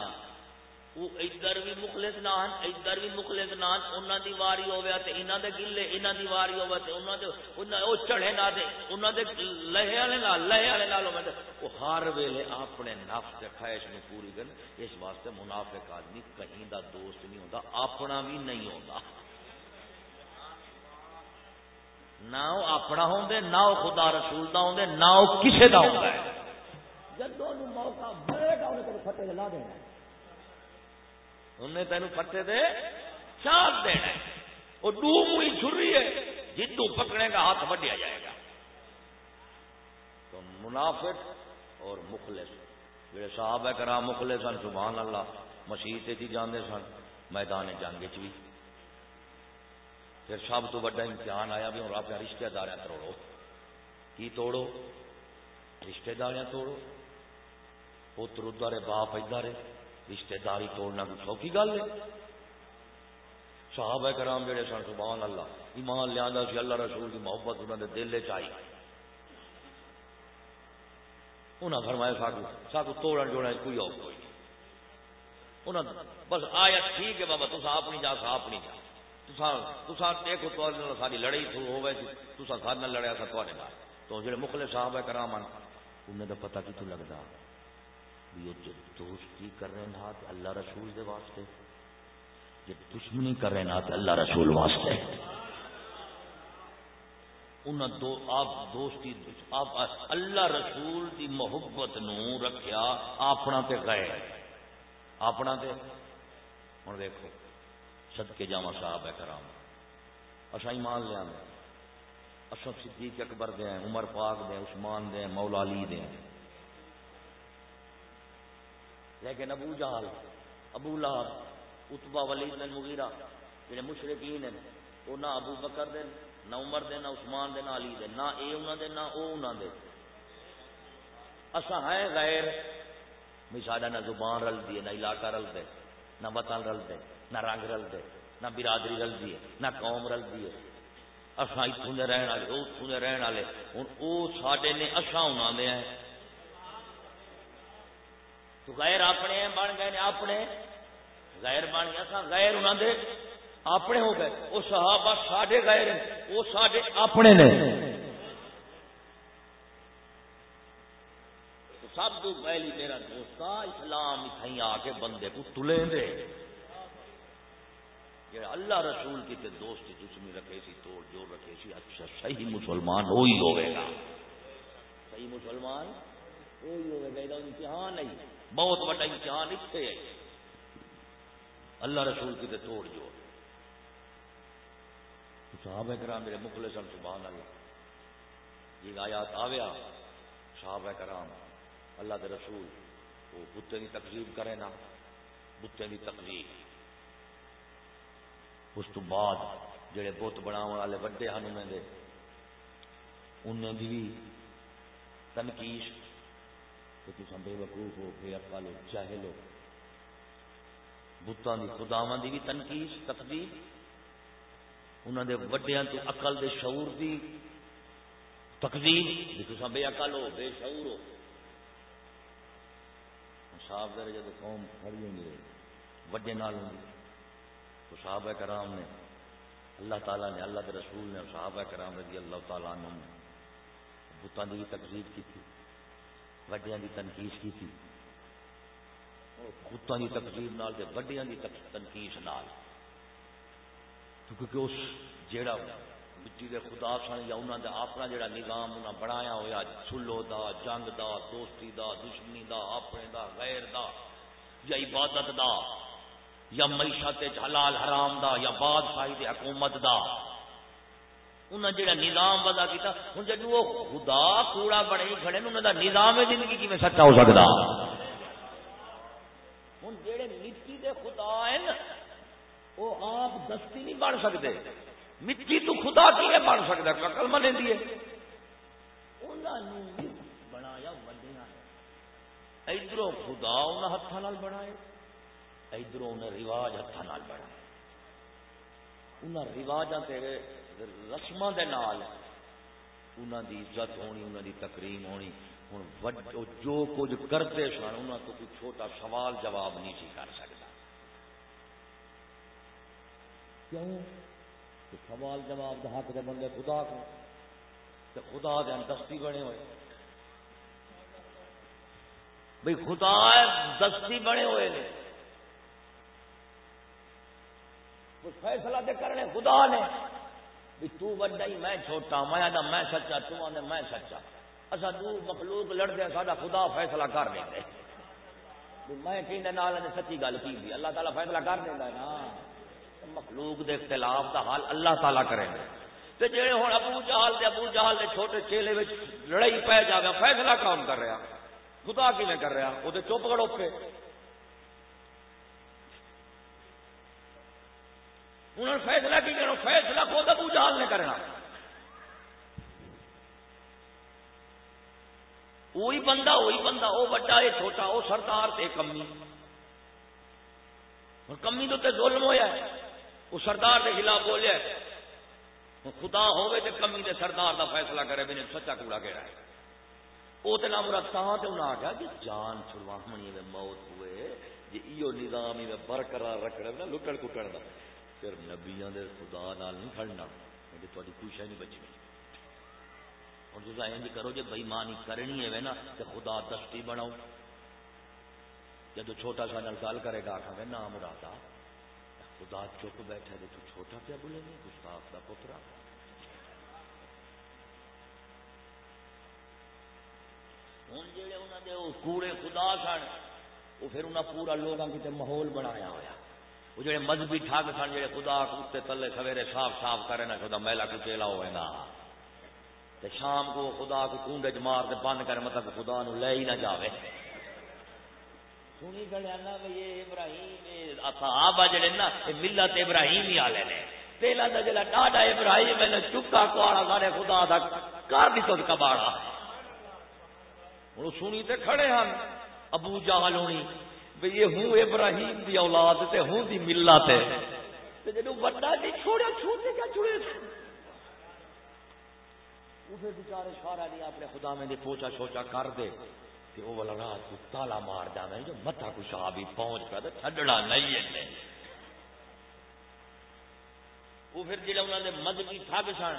وہ ادھر بھی مخلص نہ ہیں ادھر بھی مخلص نہ ہیں انہوں دی واری ہویا تے انہاں دے گلے انہاں دی واری ہویا تے انہاں دے، انہاں او چڑھے نہ دے انہاں دے لہے والے نال، لہے والے نال ہوے او ہر ویلے اپنے نفس تے خواہش نو پوری کرن۔ اس واسطے منافق آدمی کہیں دا دوست نہیں ہوندا، اپنا بھی نہیں ہوندا۔ نہ اپنا ہوں نہ خدا رسول کا ہوں نہ کسی کا ہوں جب موقع ملے گا انہیں پھٹے لا دینا انہیں تین پھٹے دے دینا وہ ڈوم ہوئی چھری ہے جدو پکڑنے کا ہاتھ وڈیا جائے گا۔ تو منافق اور مخلص جڑے صاحب ہے کرا مخلص سن سبحان اللہ مسیح جی جانے سن میدان جنگ چ بھی پھر سب تو بڑا امتحان آیا بھی ہوں اپنے رشتے دار توڑو۔ کی توڑو؟ رشتے داریاں توڑو۔ پوتر ادھر باپ ادھر رشتے داری توڑنا کوئی سوکھی گل ہے؟ صحابہ کرام جڑے سن، سبحان اللہ، ایمان لیا سی، اللہ رسول کی محبت انہوں نے دل چاہیے انہوں فرمایا، ساکو ساکو توڑن جوڑا کوئی اور کوئی نہیں۔ بس آیا، ٹھیک ہے بابا تصا اپنی جا سا اپنی جا۔ تصا دیکھو تو ساری لڑائی شروع ہو گئی تصا سارے لڑیا سا تے تو جڑے مخلے صاحب ہے، کرام انہیں تو پتہ کی تو لگتا یہ دوستی کر رہے ہیں اللہ رسول دے واسطے۔ جی دشمنی کر رہے نا اللہ رسول واسطے۔ دو آپ دوستی آپ اللہ رسول دی محبت نو رکھیا اپنا تے گئے اپنا تے ہوں دیکھو۔ سد کے جاوا صاحب ہے کرام۔ اصا ایمان لیا اصل صدیق اکبر دے ہیں، عمر پاک دے عثمان دے مولا علی دے لیکن ابو جہل، ابو لہب اتبا ولید بن مغیرہ جڑے مشرقین ہیں، وہ نہ ابو بکر دے، نہ عمر دے، نہ عثمان دے، نہ علی دے، نہ اے انہاں دے، نہ او انہاں دے۔ اسا ہیں غیر مثالا نہ زبان رل دی نہ علاقہ رل دے نہ وطن رل دے نہ رنگ رل دے نہ برادری رل دی نہ قوم رل دی اسا اتھوں دے رہن والے، او اتھوں دے رہن والے۔ ہن او ساڈے نے اسا انہاں دے ہیں۔ تو غیر اپنے بن گئے نے اپنے۔ غیر بن گیا غیر انہوں دے اپنے ہو گئے۔ وہ صحابہ ساڈے غیر وہ ساڈے اپنے نے۔ سب تو پہلی میرا دوست اسلام اتائی آ کے بندے کو تلے دے۔ جڑا اللہ رسول کی تے دوست دشمنی رکھے سی توڑ جوڑ رکھے سی اچھا صحیح مسلمان وہی ہوئے گا۔ صحیح مسلمان وہی ہوئے گا امتحان نہیں، بہت بڑا امتحان اتنے ہے اللہ رسول کی تے توڑ جو صحابہ کرام میرے مخلص سن سبحان اللہ۔ یہ آیات آویا، صحابہ کرام، اللہ دے رسول، وہ بتے کی تقریب کرے نا بتے کی تقریب اس تو بعد جڑے بت بناو والے وڈے ہنونے دے انہیں بھی تنقید۔ کہ تم بے وقوف ہو، بے عقل ہو چاہے لو بتان کی خداوا کی بھی تنقید، تقدیر۔ انہوں نے وڈیا تو اقل دے شعور دی تقدیر۔ تصا بے اقل ہو، بے شعور ہو۔ صاحب دے جب قوم کھڑی ہوں گے وڈے نال ہوں گے تو صحابہ کرام نے، اللہ تعالیٰ نے، اللہ کے رسول نے صحابہ کرام رضی اللہ تعالیٰ عنہ نے بتان کی بھی کی تھی وڈیا کی تنقید کی تھی، اور خطا کی تقسیم نال تے وڈیاں دی تنقید نال۔ کیونکہ اس جیڑا مٹی دے خدا سن یا انہاں دا اپنا جیڑا نظام انہاں بنایا ہویا، سلو دا، جنگ دا، دوستی دا، دشمنی دا، اپنے دا، غیر دا یا عبادت دا یا معیشت حلال حرام دا یا بادشاہی دے حکومت دا۔ انہاں جیڑا نظام وضع کیتا، ہن جدوں جی وہ خدا کوڑا بنے کھڑے انہاں دا نظام زندگی کیویں سچا ہو سکدا؟ ہوں جہے مٹی دے خدا ہیں، وہ آپ دستی نہیں بن سکتے مٹی تو خدا کی بن سکتا ککل من لیے بنایا ودیا ادھر خدا انہیں ہاتھوں بنائے۔ ادھر انہیں رواج ہاتھوں بنائے انہیں رواجوں کے رسم کے نال انہوں دی عزت ہونی انہوں دی تقریم ہونی۔ ہوں جو کچھ کرتے سن انہوں کو کوئی چھوٹا سوال جواب نہیں سی کر سکتا کیوں؟ کہ سوال جواب دا حق دے بندے خدا کو تے خدا دے دستی بنے ہوئے۔ بھئی خدا دستی بنے ہوئے نے۔ فیصلہ دے کرنے، خدا نے۔ بھی تو بڑا ہی میں چھوٹا، میں آدھا میں سچا، تو آنے میں سچا۔ اصا دور مخلوق لڑتے ہیں خدا فیصلہ کر دیں میں کہنے نال سچی گل کی دی اللہ تعالیٰ فیصلہ کر دینا نا۔ مخلوق دے اختلاف دا حال اللہ تعالیٰ کرے گا۔ تے جڑے ہوں ابو جہل دے، ابو جہل دے چھوٹے چیلے وچ لڑائی پہ جاوے فیصلہ کام کر رہا؟ خدا کی کر رہا؟ وہ چپ گڑو انہوں نے فیصلہ کی کرو فیصلہ خود ابو جہال نے کرنا۔ وہی بندہ وہی بندہ، وہ بڑا، یہ چھوٹا، وہ سردار تے کمی۔ اور کمی تو تے ظلم ہویا ہے۔ وہ سردار کے خلاف بولیا خدا ہوئے تے کمی دے سردار دا فیصلہ کرے بھی نہیں، سچا کوڑا کہڑا ہے۔ وہ تو نام رکھتا تے انہیں آخیا کہ جی جان چھڑوا منی موت ہوئے جی ایو نظام ہی برقرار رکھنا نا لٹن کٹن کا پھر نبیاں دے خدا نال نہیں کھڑنا۔ کہ تھوڑی خوشی نہیں بچنی اور جو انج جی کرو جی بےمانی کرنی ہے نا تو خدا دستی بناؤ۔ جب چھوٹا سا نل گل کرے گا آخا نام مرادا خدا چپ بیٹھا تو چھوٹا پیا بولے گی گستاخ کا پترا۔ ہوں جہے انہوں نے کوڑے خدا سن وہ پھر انہیں پورا لوگوں کی ماحول بنایا ہوا وہ جڑے مذہبی ٹھگ سن، جڑے خدا کتے تلے سویرے صاف صاف کرے نا، خدا میلا کچیلا ہوئے گا شام کو خدا کو کنڈ چ مار بند کر مطلب خدا نو لے ہی نہ جاوے۔ سنی ابراہیم جڑے نا ملت ابراہیم ہی والے نے۔ پہلا تو ڈاڈا ابراہیم چکا کوڑا سارے خدا دا کر دی تو کباڑا۔ ہوں سنی تے کھڑے ہیں ابو جہل ہونی۔ یہ ہوں ابراہیم دی اولاد تے ہوں دی ملت تے جدو بڑا دی جی چھوڑیا چھوٹے کیا چھوڑے؟ تھے اسے بچارے سارا نہیں اپنے خدا میں دی پوچھا شوچا کر دے کہ وہ والا رات کو تالا مار جا میں جو متھا کو صحابی پہنچ پہ تو چھڈنا نہیں ہے۔ وہ پھر جڑے انہوں نے مذہبی ٹھگ سن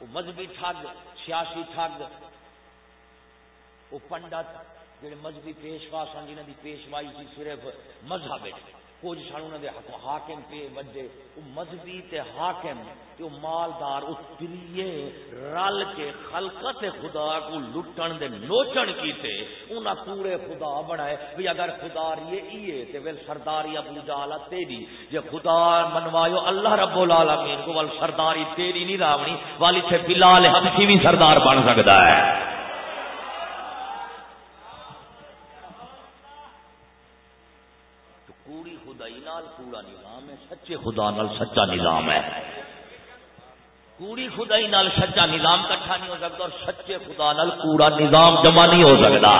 وہ مذہبی ٹھگ، سیاسی ٹھگ وہ پنڈت جڑے مذہبی پیشوا سن جنہوں کی پیشوائی سی صرف مذہب کچھ سن انہوں نے حاکم پہ وڈے وہ مذہبی تے حاکم، تے وہ مالدار اس تریے رل کے خلقت خدا کو لٹن دے نوچن کیتے، انہاں پورے خدا بنائے۔ بھی اگر خدا یہ ایے، تے ول سرداری ابو جالا تیری۔ جے خدا منوایو اللہ رب العالمین کو، ول سرداری تیری نہیں راونی والی سے بلال حبشی بھی سردار بن سکتا ہے۔ پورا نظام ہے، سچے خدا نال سچا نظام ہے۔ کوڑی خدائی نال سچا نظام کٹھا نہیں ہو سکتا اور سچے خدا نال کوڑا نظام جمع نہیں ہو سکتا۔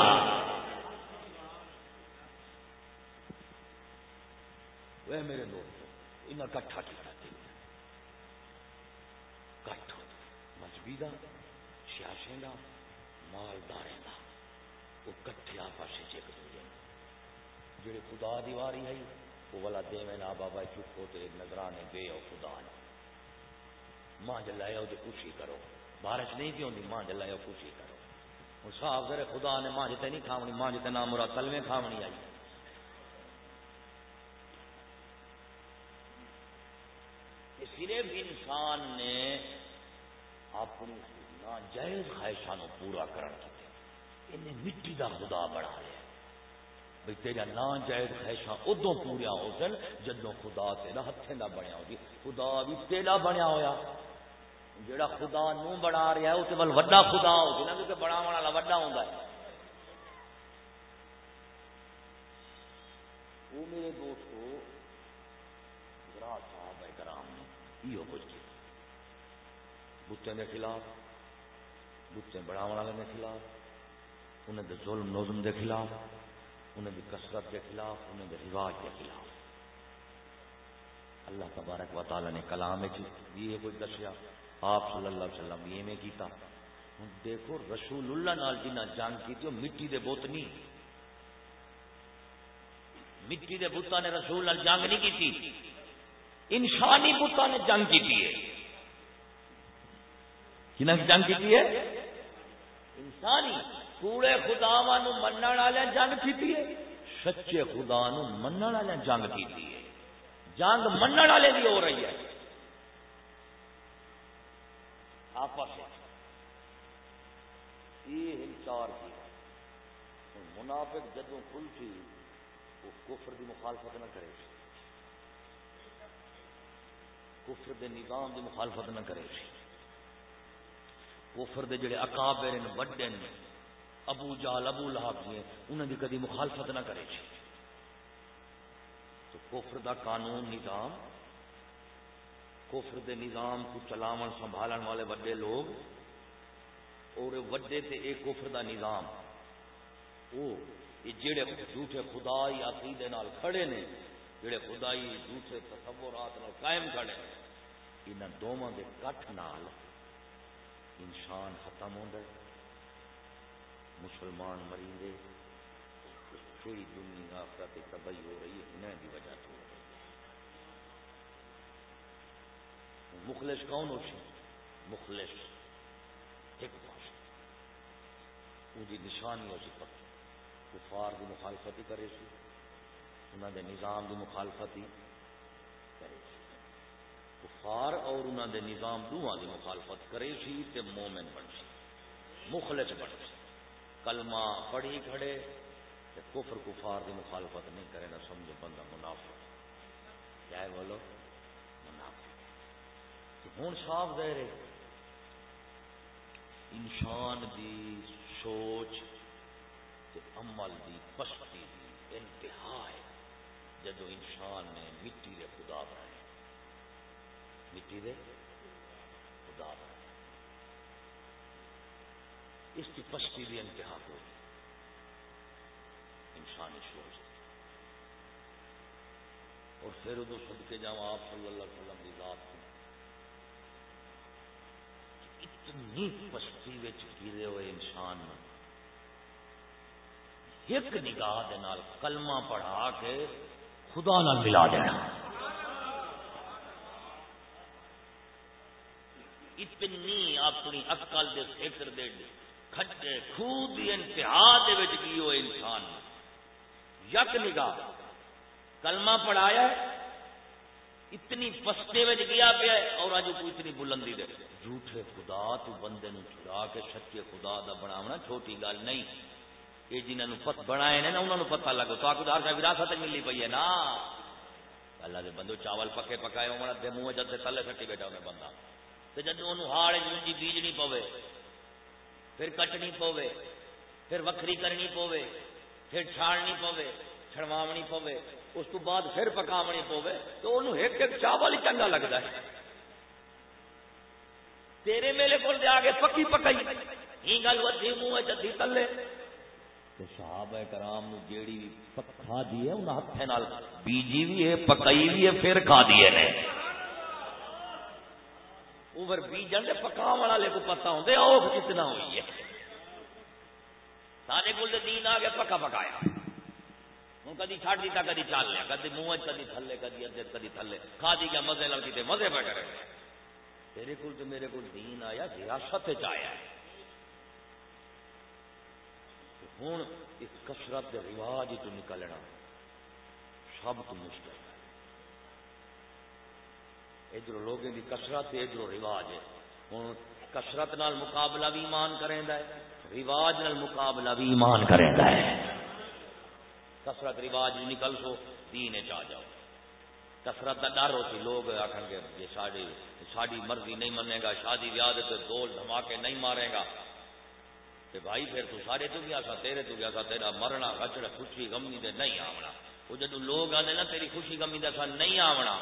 وہ میرے دوست انہیں کٹھا کیا کٹ مذہبی کا سیاسے کا مالدارے کا وہ کٹھے آپس جڑے خدا دیواری ہے وہ والا دے میں نا بابا جی، چپ ہو تیرے نظرانے بے او خدا نے۔ ماں جلائے ہو تو خوشی کرو۔ بارش نہیں کی ہوتی ماں جلائے ہو خوشی کرو۔ وہ صاحب کرے خدا نے ماں جتے نہیں کھاونی، ماں جتے نام مراد کلویں کھاونی آئی۔ صرف انسان نے اپنی ناجائز خواہشان پورا کرن کی انہیں مٹی دا خدا بڑھا لیا۔ بھائی تیرا نا جائز خیشاں ادو پوریا ہو سن جدو خدا تیرا ہتھے کا بنیا ہو جی خدا بھی تیرا بنیا ہوا جڑا خدا نو بنا رہا ہے اسے بل وڈا خدا ہو نا کیونکہ بنا والا وڈا ہوتا ہے۔ وہ میرے دوست کو صاحب ہے کرام نے یہ کچھ کیا بچے کے خلاف بچے بڑھاو والے کے خلاف انہیں ظلم نظم کے خلاف۔ انہیں بھی کثرت کے خلاف، انہیں بھی رواج کے خلاف۔ اللہ تبارک و تعالی نے کلام یہ کوئی دسیا آپ صلی اللہ علیہ وسلم یہ میں کیتا۔ ہوں دیکھو رسول اللہ نال جنہ جنگ کی تھی مٹی دے بت نہیں۔ مٹی دے بتان نے رسول نال جنگ نہیں کی تھی انسانی بتان نے جنگ کی تھی کنہ جنگ کی ہے؟ انسانی۔ کوڑے خدا من والے جنگ کی سچے خدا من والے جنگ کی جنگ من والے بھی ہو رہی ہے۔ آپس یہ چار کی منافق جدو کھل تھی، وہ کفر دی مخالفت نہ کرے۔ کفر دے نظام دی مخالفت نہ کرے۔ کفر دے جڑے اکابر وڈے ابو جال ابو لہب جی انہوں نے کدی مخالفت نہ کرے جی۔ تو کفر دا قانون نظام، کفر دے نظام کو چلاون، سنبھالن والے وڈے لوگ، اور وڈے تے ایک کفر دا نظام۔ وہ جڑے جھوٹے خدائی عقیدے نال کھڑے نے جڑے خدائی جھوٹے تصورات نال قائم کھڑے ان دونوں دے کٹھ نال انسان ختم ہو گئے مسلمان مری دے پوری دنیا آخرت تباہی ہو رہی ہے انہیں دی وجہ تو مخلص کون ہو سی مخلص۔ ایک پاس وہ نشانی ہو سی پکی کفار کی مخالفت ہی کرے سی انہوں دے نظام کی مخالفت ہی کرے سی۔ کفار اور انہوں دے نظام دونوں کی مخالفت کرے سی تے مومن بن سی۔ مخلص بن سی۔ کلمہ پڑھی کھڑے تے کفر کفار کی مخالفت نہیں کرے، نہ سمجھو بندہ منافق۔ کیا ہے بولو، منافق۔ ہوں صاف دے رہے۔ انسان دی سوچ عمل دی پستی دی انتہا ہے، جدو انسان نے مٹی دے خدا بنائے۔ مٹی دے خدا بنائے۔ اس کی پستی دی انتہا کو انسانی سوچ اور پھر ادو سد کے جاؤ آپ صلی اللہ علیہ وسلم کی ذات کی اتنی پستی گرے ہوئے انسان ایک نگاہ دے نال کلمہ پڑھا کے خدا نال ملا دینا۔ اتنی اپنی اکل دے فکر دے کھٹے خود دی انتہا دے وچ کی ہو انسان یک نگاہ۔ کلمہ پڑھایا ہے۔ اتنی پستے وچ گیا پیا اور اج کو اتنی بلندی دے۔ جھوٹے خدا، تو بندے نو چھڑا کے سچے خدا دا بناونا چھوٹی گل نہیں۔ یہ جنہوں پت بنا نا انہوں پتا لگو۔ تو آخر ہر وراثت ملی پی ہے نا۔ اللہ کے بندو، چاول پکے پکائے ہونا دے منہ جب تھلے سٹی بیٹھا انہیں بندہ۔ تو جب ان ہاڑ منجی بیجنی پوے۔ پھر کٹنی پوے پھر وکری کرنی پوے پھر چھاڑنی پوے چھڑواونی پوے اس تو بعد پھر پکاونی پوے تو انہوں ایک ایک چاول ہی چنگا لگتا ہے۔ تیرے میلے کو آگے پکی پکائی، ہی گل ودی منہ چی تلے۔ صاحب کرام نو جیڑی کھا دی ہے انہیں ہاتھ بیجی بھی ہے، پکائی بھی ہے، پھر کھا دیے نے۔ اوور بیجن دے پکا والے کو پتا ہوں او کتنا ہوئی ہے۔ سارے کول دین آ گیا، پکا پکایا۔ ہوں کدی چھڈ دیتا، کدی چل لیا، کدی منہ کدی تھلے، کدی ادھر کدی تھلے۔ کھا دی گیا، مزے لگتی تے مزے پہ کرے۔ تیرے کول تو میرے کول دین آیا، ریاست وچ آیا۔ ہے ہوں اس کسرت کے رواج تو نکلنا سب تو مشکل۔ ادھر لوگوں کی کسرت ادھر رواج ہے۔ ہوں کسرت نال مقابلہ بھی ایمان کریں ہے، رواج نال مقابلہ بھی ایمان کریں ہے۔ کسرت رواج نکل سو، دین چاہ جاؤ۔ کسرت کا ڈر ہوتی، لوگ آخر گے، یہ ساری ساری مرضی نہیں منے گا، شادی ویاد دول دھماکے نہیں مارے گا۔ کہ بھائی پھر تو سارے تو گیا سا تیرے تو گیا سا تیرا مرنا کچڑ خوشی غمی دے نہیں آونا۔ وہ جدو لوگ آتے نا، تیری خوشی غمی دے سا نہیں آونا۔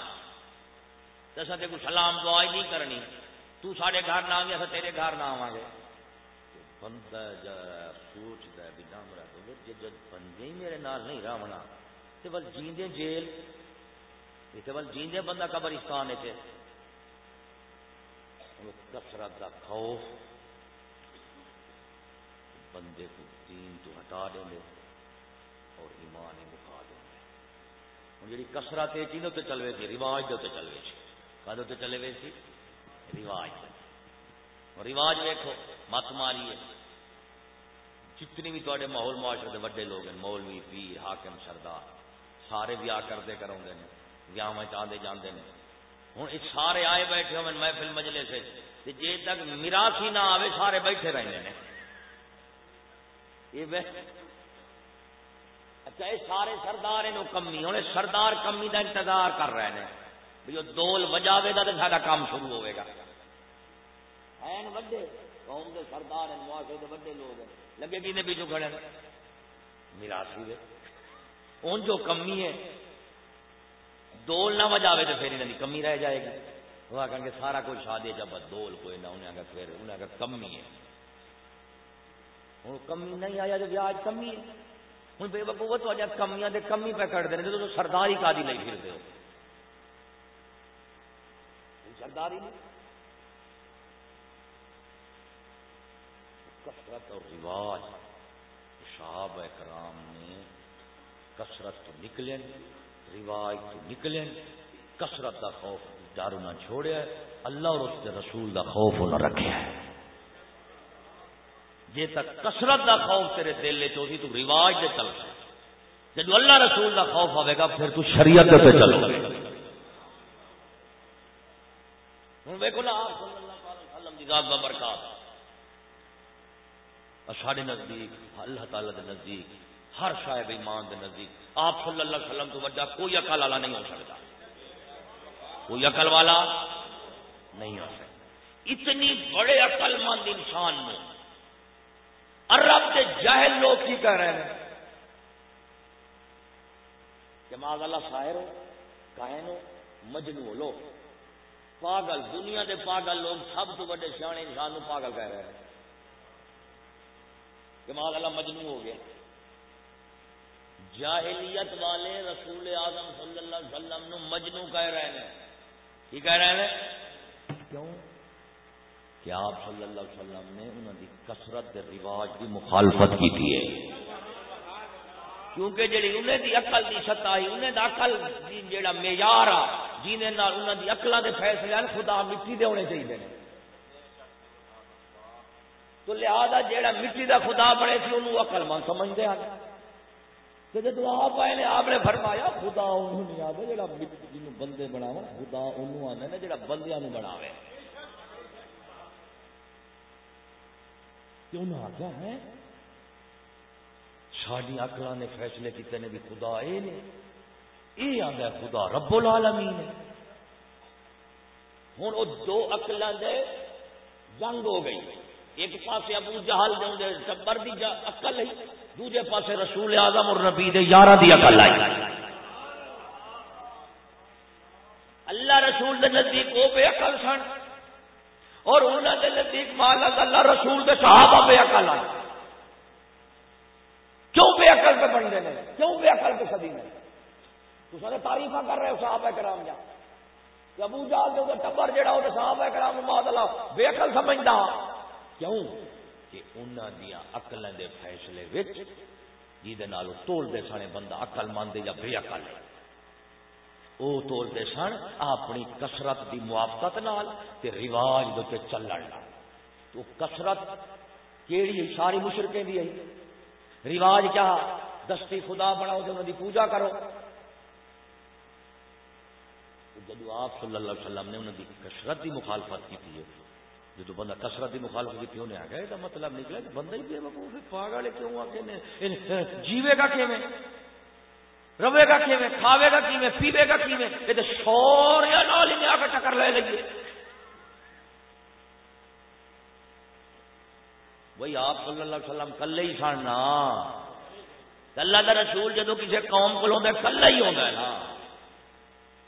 تو اصا تے سلام دعا ہی نہیں کرنی۔ تو سارے گھر نہ آ گیا تیرے گھر نہ آواں گے بندہ جا سوچتا ہے بھی نام رہا تو جب بندے ہی میرے نال نہیں راونا تو بل جیندے جیل۔ یہ بل جیندے بندہ قبرستان ہے کسرت کا خوف۔ بندے کو دین تو ہٹا دیں گے اور ایمان ہی مکا دیں گے ہوں جی کسرت یہ چیزوں سے چلے سی رواج دے چلے سی کدو تو چلے گئے سی؟ رواج۔ رواج ویکو مت ماری جتنی بھی تے ماحول معاشرے کے وڈے لوگ ہیں، مولوی، پیر، حاکم، سردار، سارے ویاہ کرتے کرا ویاہ میں چاہتے جانے ہیں ہوں یہ سارے آئے بیٹھے ہوئے محفل مجلے سے جی تک میراثی نہ آئے سارے بیٹھے رہتے ہیں اچھا یہ سارے سردار کمی ہوں سردار کمی کا انتظار کر رہے ہیں بھی دول وجاوے گا تو سارا کام شروع ہوئے گا۔ وڈے، قوم کے سردار ہیں، معاشرے کے وڈے لوگ ہیں۔ لگے کہ پیچھو کھڑے میراسی دے ان جو کمی ہے، دول نہ وجاوے تو پھر انہیں کمی رہ جائے گی۔ وہ آ کہ سارا کوئی شادی جب دول کوئی نہ انہیں آگے پھر انہیں آگے کمی ہے۔ ہوں، کمی نہیں آیا جب آج کمی ہے۔ ہوں، بے بکو وہ تو کمیاں دے کمی پہ کر دیں تو سرداری کا دی نہیں پھر ہو۔ سرداری نہیں۔ کثرت اور رواج شاب اکرام نے کثرت تو نکلے، رواج تو نکلے۔ کثرت کا خوف ڈر نہ چھوڑیا اللہ اور اس کے رسول کا خوف نہ رکھے۔ جی تک کثرت کا خوف تیرے دل چی تو رواج دے چل جب اللہ رسول کا خوف آئے گا، پھر تو شریعت پہ چلو۔ ہوں نا آپ صلی اللہ علیہ وسلم کی ذات برکات ساڑھے نزدیک، اللہ تعالی دے نزدیک، ہر شاید ایمان دے نزدیک، آپ صلی اللہ علیہ وسلم تو وجہ کوئی عقل والا نہیں ہو سکتا۔ کوئی عقل والا نہیں ہو سکتا۔ اتنی بڑے عقل مند انسان میں عرب کے جاہل لوگ کی کہہ رہے ہیں کہ ماض اللہ شاعر ہو کہن ہو مجنو لو پاگل دنیا دے پاگل لوگ سب تو بڑے سیانے انسان پاگل کہہ رہے ہیں۔ جماعت اللہ مجنو ہو گیا۔ جاہلیت والے رسول اعظم صلی اللہ علیہ وسلم نو مجنو کہہ رہے ہیں۔ کی کہہ رہے ہیں؟ کیوں؟ کہ آپ صلی اللہ علیہ وسلم نے انہوں کی کثرت رواج کی مخالفت کی تھی کیونکہ جی انہیں دی عقل کی سطح آئی انہیں دا عقل جیڑا معیار آ جنہیں انہوں دی عقلوں کے فیصلے خدا مٹی دے ہونے چاہیے تو لہذا جیڑا مٹی دا خدا بنے تھی انہوں اکل من سمجھتے ہیں کہ جب آپ آئے نے، آپ نے فرمایا، خدا انہوں نہیں آتا جڑا مٹی جنوں بندے بناو خدا انہوں آتا ہے جڑا بندیاں نو بناوے۔ کیوں نہ آگیا ہے؟ ساری اکلوں نے فیصلے کیتے نے بھی خدا اے نے۔ یہ آتا ہے خدا رب العالمین۔ ہے ہوں وہ دو اکلوں دے جنگ ہو گئی۔ ایک پاسے ابو جہل دے ٹبر دی عقل ہے دوسرے پاسے رسول اعظم اور نبی دے یارہ دی عقل آئی۔ اللہ رسول دے نزدیک وہ بے عقل سن اور انہوں دے نزدیک مال اللہ رسول دے صحابہ بے عقل آئے بے عقل پہ بن دے کیوں بے عقل پہ سدی میں تو سارے تعریفہ کر رہے ہو صحابہ کرام جا۔ ابو جال دے ٹبر جہاں وہ صحابہ کرام ماد اللہ، بے عقل سمجھتا۔ کیوں؟ کہ انہوں دیا اقل دے فیصلے وچ جہد تولتے سنے بندہ اقل مانتے یا بے اقل ہے؟ وہ تولتے سن اپنی کسرت کی موافقت نال تے رواج دے چلن تو کسرت کیڑی ساری مشرقیں دی آئی رواج کیا؟ دستی خدا بناؤ تو انہوں پوجا کرو۔ جب آپ صلی اللہ علیہ وسلم نے انہوں کی کسرت کی مخالفت کی تھی جب بندہ کسرت کی مخالفت کیوں مطلب نہیں آ گیا یہ مطلب نکلا کہ بندہ ہی بے وقوف پاگل کیوں آ کے جیوے گا کہ میں روے گا کہ میں کھاوے گا کہ میں پیوے گا کہ میں یہ تو شور یا نال ہی آ کے ٹکر لے لگیے وہی آپ صلی اللہ علیہ وسلم کلے ہی سڑنا اللہ کا رسول جدو کسی قوم کو کلا ہی ہوتا ہے۔ نا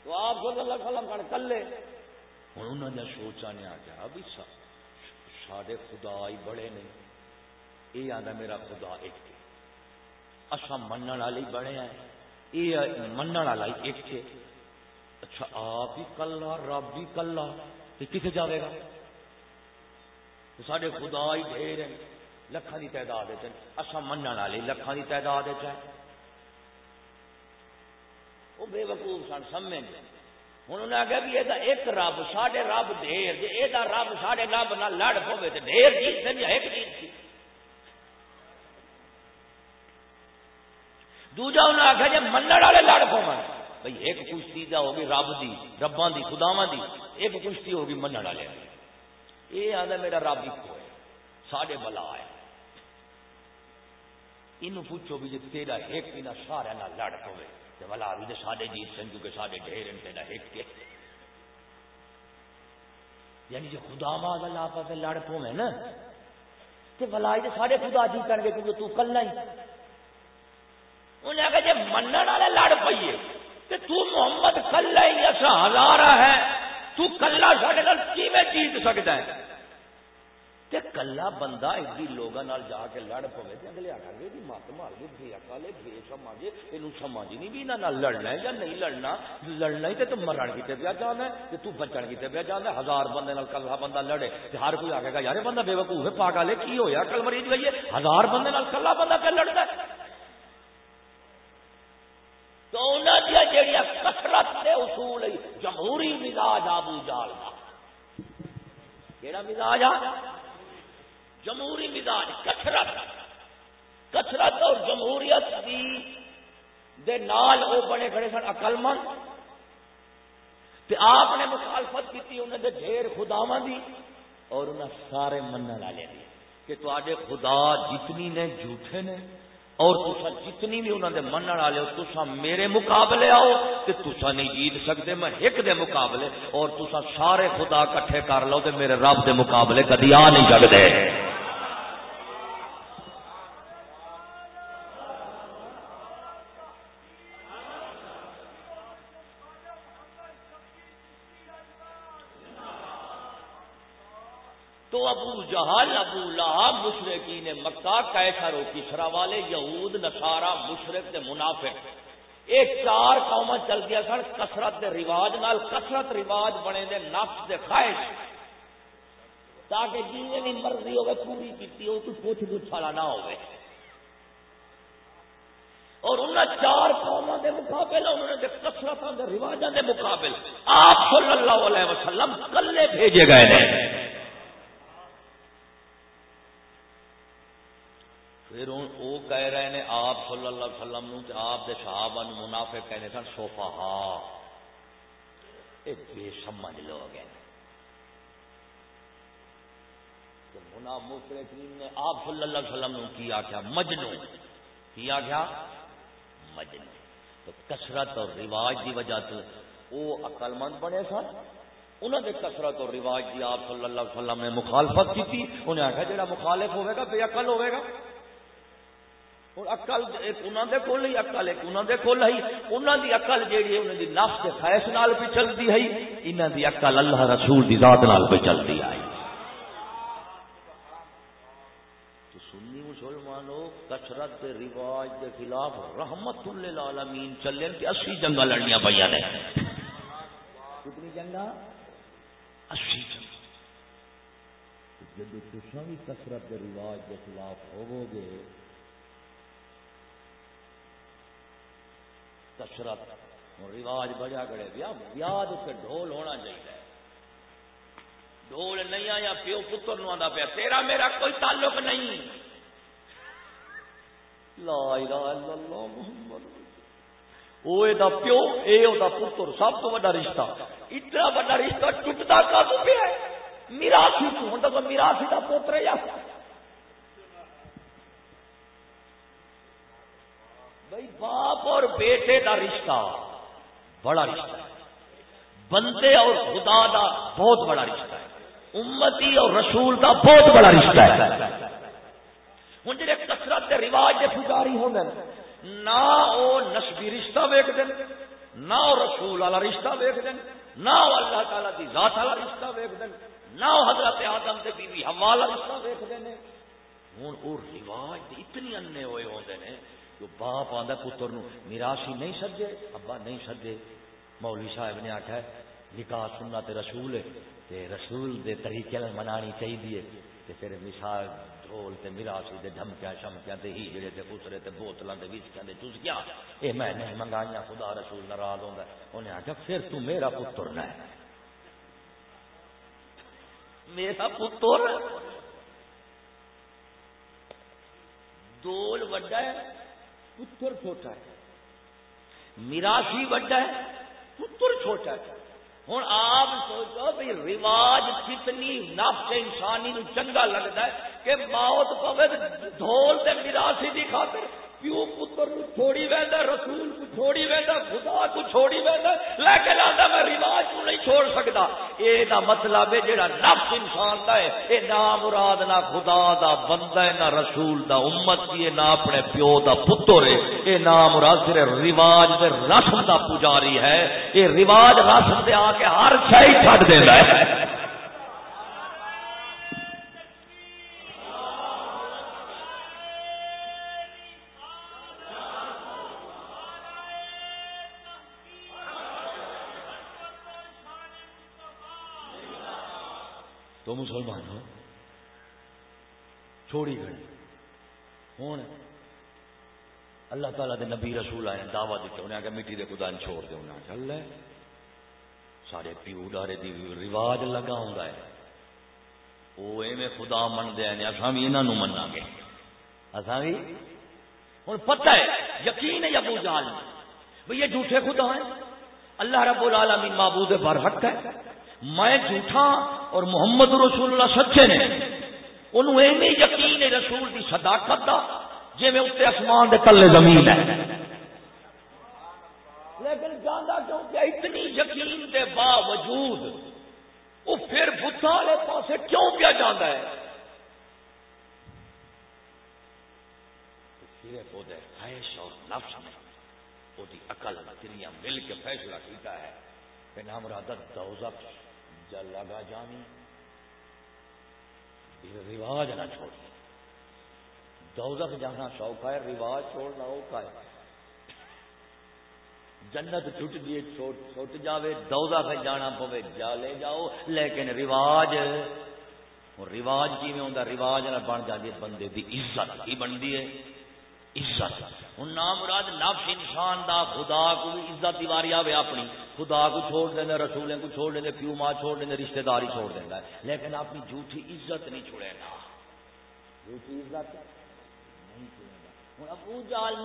تو آپ صلی اللہ وسلم کلے۔ ہوں انہوں نے سوچا نے آ گیا بھی سارے خدا ہی بڑے نے۔ یہ آدھا میرا خدا ایک اچھا من والے بڑے ہیں۔ یہ من والا ایک اچھا آپ ہی کلا رب بھی کلا کتنے جائے گا؟ سارے خدا ہی ڈھیر ہیں۔ لکھان کی تعداد اچھا من والے لکھان کی تعداد وہ بے وقوف سن، سمجھ۔ ہوں انہیں آگے بھی یہ ایک رب، ساڈے رب ڈیر جی یہ رب ساڈے رب نہ لڑ پوے تو ڈیر چیز سے ایک چیز تھی دوجا انہیں آخیا جی من والے لڑ پو بھائی ایک کشتی دا ہوگی رب دی، رباں دی، خداواں دی۔ ایک کشتی ہوگی من والے یہ آدھا میرا رب ایک ہے، ساڈے بلا ہے۔ یہ پوچھو بھی جی تیرا ایک بھی نہ سارا نہ لڑ پوے بلا بھی تو سارے جیت سن کیونکہ سارے ڈھیر تیرا ہٹ کے۔ یعنی جو خدا ماد اللہ پاس لڑ پو ہے نا کہ بلا جی سارے خدا جی کر گے کیونکہ تو کلا ہی۔ انہیں آگے جی من والے لڑ پیے کہ تو محمد کلا ہی ایسا ہزارہ ہے تو کلا سڈے کی میں جیت سکتا ہے؟ تے کلا بندہ ایڈی لوگوں جا کے لڑ پوے تے اگلے آخر گے جی مت مار گے، بے اکالے بے سمجھے یہ سمجھ نہیں بھی نہ لڑنا ہے یا نہیں لڑنا۔ لڑنا ہی تو مرن کتنے پیا جانا ہے تو بچن کتنے پیا جانا ہے۔ ہزار بندے نال کلا بندہ لڑے، تے ہر کوئی آگے گا یار بندہ بے وقوف ہے، پاگل ہے، کی ہویا؟ کل مریض گئی ہے، ہزار بندے نال کلا بندہ کیا لڑتا ہے؟ تو انہوں نے جہیا کسرت کے اصول جمہوری مزاج آبو جال کا کہڑا مزاج آ؟ جمہوری مزاج کثرت کثرت اور جمہوریت دی دے نال او بنے کھڑے سن اقل مند۔ تے آپ نے مخالفت کی انہیں دے ڈھیر خداواں دی اور انہیں سارے من والے دی کہ تے خدا جتنی نے جھوٹے نے اور تسا جتنی بھی انہوں نے من والے ہو تسا میرے مقابلے آؤ تو تسا نہیں جیت سکتے میں ایک دے مقابلے اور تسا سارے خدا کٹھے کر لو تو میرے رب دے مقابلے کدی آ نہیں سکتے تو ابو جہل، ابو لہب مشرقی نے مکہ کیسر و کسرا والے یہود نسارا مشرق کے منافق۔ ایک چار قوم چل گیا سن کسرت دے رواج نال کسرت رواج بنے دے نفس دے خواہش۔ تاکہ جی بھی مرضی ہوگی پوری کی ہو، تو پوچھ گچھ والا نہ ہوگی اور انہیں چار قوموں کے مقابل انہوں نے کسرت کے رواجوں کے مقابل آپ صلی اللہ علیہ وسلم کلے بھیجے گئے ہیں پھر وہ کہہ رہے ہیں، آپ صلی اللہ علیہ وسلم نو کہ آپ دے صحابہ نو منافع کہنے سن سوفا ہا۔ بے سمجھ لوگ ہیں۔ مفرقین نے آپ صلی اللہ علیہ وسلم نو کیا کیا مجنو کیا کیا مجنو تو کثرت اور رواج دی وجہ سے وہ عقل مند بنے سن۔ انہوں نے کثرت اور رواج دی آپ صلی اللہ علیہ وسلم نے مخالفت کی انہیں آخیا جڑا مخالف ہوئے گا، بے عقل ہوئے گا۔ اکل ایک انہوں دے کول ہی اکل ایک انہوں دے کول ہی انہوں دی اکل جیڑی ہے انہوں دی نفس کے خیش نال پہ چلتی ہے انہوں دی اکل اللہ رسول دی ذات نال پہ چلتی آئی تو سنی مسلمانوں کثرت دے رواج دے خلاف رحمت للعالمین چلے کہ اسی جنگا لڑنیاں پہ نے کتنی جنگا اسی جنگا جب تسا بھی کثرت رواج کے خلاف ہوو گے کسرت رواج بڑا گڑے بیاہ اتنے ڈھول ہونا چاہیے۔ ڈھول نہیں آیا، پیو پتر نو آتا پیا، تیرا میرا کوئی تعلق نہیں۔ لا الہ الا اللہ محمد۔ وہ پیو، اے دا پتر سب تو بڑا رشتہ۔ اتنا بڑا رشتہ ٹوٹتا کا تو پیا میراسی تو ہوں تو میراسی کا پوتر یا؟ بھائی باپ اور بیٹے کا رشتہ۔ بڑا رشتہ ہے۔ بندے اور خدا کا بہت بڑا رشتہ ہے۔ امتی اور رسول کا بہت بڑا رشتہ ہے۔ ہوں جی کسرت کے رواج کے پجاری ہوں نہ وہ نسبی رشتہ ویک دین نہ وہ رسول والا رشتہ ویک دین نہ وہ اللہ تعالی کی ذات والا رشتہ ویک دین نہ وہ حضرت آدم سے بیوی ہوا والا رشتہ ویک دین ہوں وہ رواج اتنی انے ہوئے ہوتے ہیں جو باپ آدھا پتر نو میراسی نہیں سجے، ابا نہیں سجے۔ مولوی صاحب نے آخیا نکاح سننا تے رسول ہے، تے رسول دے طریقے منانی چاہیے تے پھر مثال، ڈھول تے میراسی دے دھمکیاں، شمکیاں تے ہی جڑے تے خسرے تے بوتلاں تے وچکیاں تے چسکیاں اے میں نہیں منگائیاں، خدا رسول ناراض ہوندا انہیں آخیا پھر تو میرا پتر نہ ہے۔ میرا پتر؟ دول وڈا ہے۔ پتر چھوٹا ہے۔ میراسی وڈا ہے، پتر چھوٹا ہے۔ ہوں آپ سوچو بھائی رواج کتنی نفس انسانی نو چنگا لگتا ہے کہ موت پوے ڈھول سے میراسی کی خاطر۔ پیو پتر چھوڑی وہدا رسول کو چھوڑی وہدا خدا کو چھوڑی وہدا لیکن آتا میں رواج کو نہیں چھوڑ سکتا۔ یہ دا مطلب ہے جڑا نفس انسان دا ہے، اے نہ مراد نہ خدا دا بندہ ہے، نہ رسول دا امت کی نہ اپنے پیو دا پتر ہے۔ اے نہ مراد صرف رواج دے رسم دا پجاری ہے۔ اے رواج رسم دے آ کے ہر شے چھڈ دیندا ہے۔ چھوڑی گئے ہوں۔ اللہ تعالیٰ دے نبی رسول آئے دعوت دیتے انہیں آگے مٹی دے خدا چھوڑ دے، انہیں چل رہے سارے پیو ڈارے دی رواج لگا ہوں گا وہ ایویں خدا من ہیں اصا بھی انہوں مننا گے اصا بھی ہوں پتہ ہے، یقین ہے ابو جال بھئی یہ جھوٹے خدا ہیں۔ اللہ رب العالمین معبود برحق ہے۔ میں جھوٹا اور محمد رسول اللہ سچے نے۔ انہوں ایویں رسول دی صداقت دا جی میں اتنے آسمان دے تلے زمین ہے۔ لیکن جانا کیوں اتنی یقین دے باوجود وہ پھر بتا والے پاسے کیوں پیا جانا ہے؟ صرف وہ خواہش اور نفس نے وہ عقل دنیا مل کے فیصلہ کیتا ہے۔ کہ نام رادت دوزخ جل لگا جانی۔ رواج نہ چھوڑ دوزخ جانا شوق ہے، رواج چھوڑنا اوکھا ہے۔ جنت چھٹ دیے چھوٹ جاوے، دوزخ جانا پوے جا لے جاؤ۔ لیکن رواج رواج کی میں رواج نہ بن جاتی بندے دی عزت۔ کی بنتی ہے؟ عزت۔ ہوں نام مراد نفس انسان دا، خدا کو بھی عزت دیواری آئے اپنی۔ خدا کو چھوڑ دینا رسولیں کو چھوڑ دینا پیو ماں چھوڑ دینا رشتہ داری چھوڑ دینا لیکن اپنی جھوٹھی عزت نہیں چھوڑے گا۔ جھوٹھی عزت؟ نہیں چھوڑے گا۔ ہوں ابو جال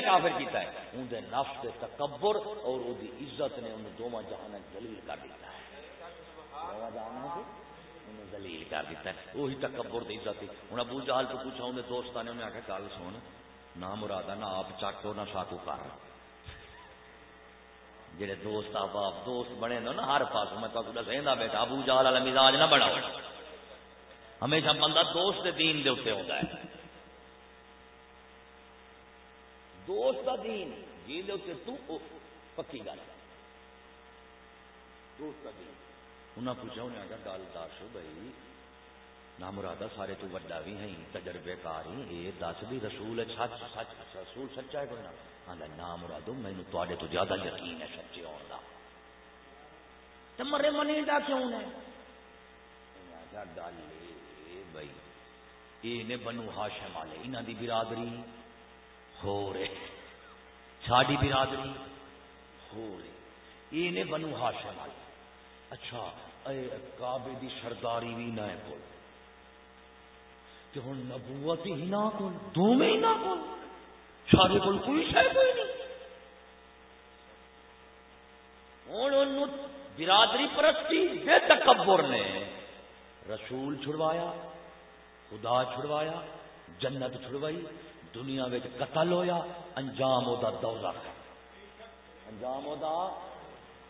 کافر کیتا ہے؟ اندر نفس کے تکبر اور وہ عزت نے انہوں دونوں جہان دلیل کر دیتا ہے۔ دلیل کر دیتا ہے۔ وہی تکبر دی عزت ہوں، ابو جال تو پوچھا انہیں دوستان نے انہیں آخر گل سن، نہ مرادہ، نہ آپ چاٹو نہ ساکو کر۔ جڑے دوست آپ آپ دوست بنے نا، ہر پاس میں تو دسا بیٹا ابو جال والا مزاج نہ بناؤ۔ ہمیشہ بندہ دوست دین دے ہوتا ہے۔ دوست کا دین جی دے تو پکی گل دوست کا دین۔ انہیں پوچھا انہیں آگے گل دس بھائی نہ مرادہ سارے تو وڈا بھی ہیں تجربے کار ہی یہ دس بھی رسول سچ سچ، رسول سچا ہے کوئی نہ آدھا نہ مرادو مینو تے تو زیادہ یقین ہے سچے آن کا تو مرے منی دا کیوں نے؟ گل بھائی یہ بنو ہاشم والے انہوں دی برادری۔ ہو رہے ساری برادری ہو رہی یہ نے بنو ہاشم والے اچھا اے کابے دی سرداری بھی نہ کوئی کہ ہوں نبوت ہی نہ کول دو میں ہی نہ کول۔ سارے کول کوئی شہ کوئی نہیں۔ ہوں برادری پرستی بے تکبر نے رسول چھڑوایا، خدا چھڑوایا، جنت چھڑوائی دنیا میں قتل ہویا، انجام ہوتا دوزہ انجام ہوتا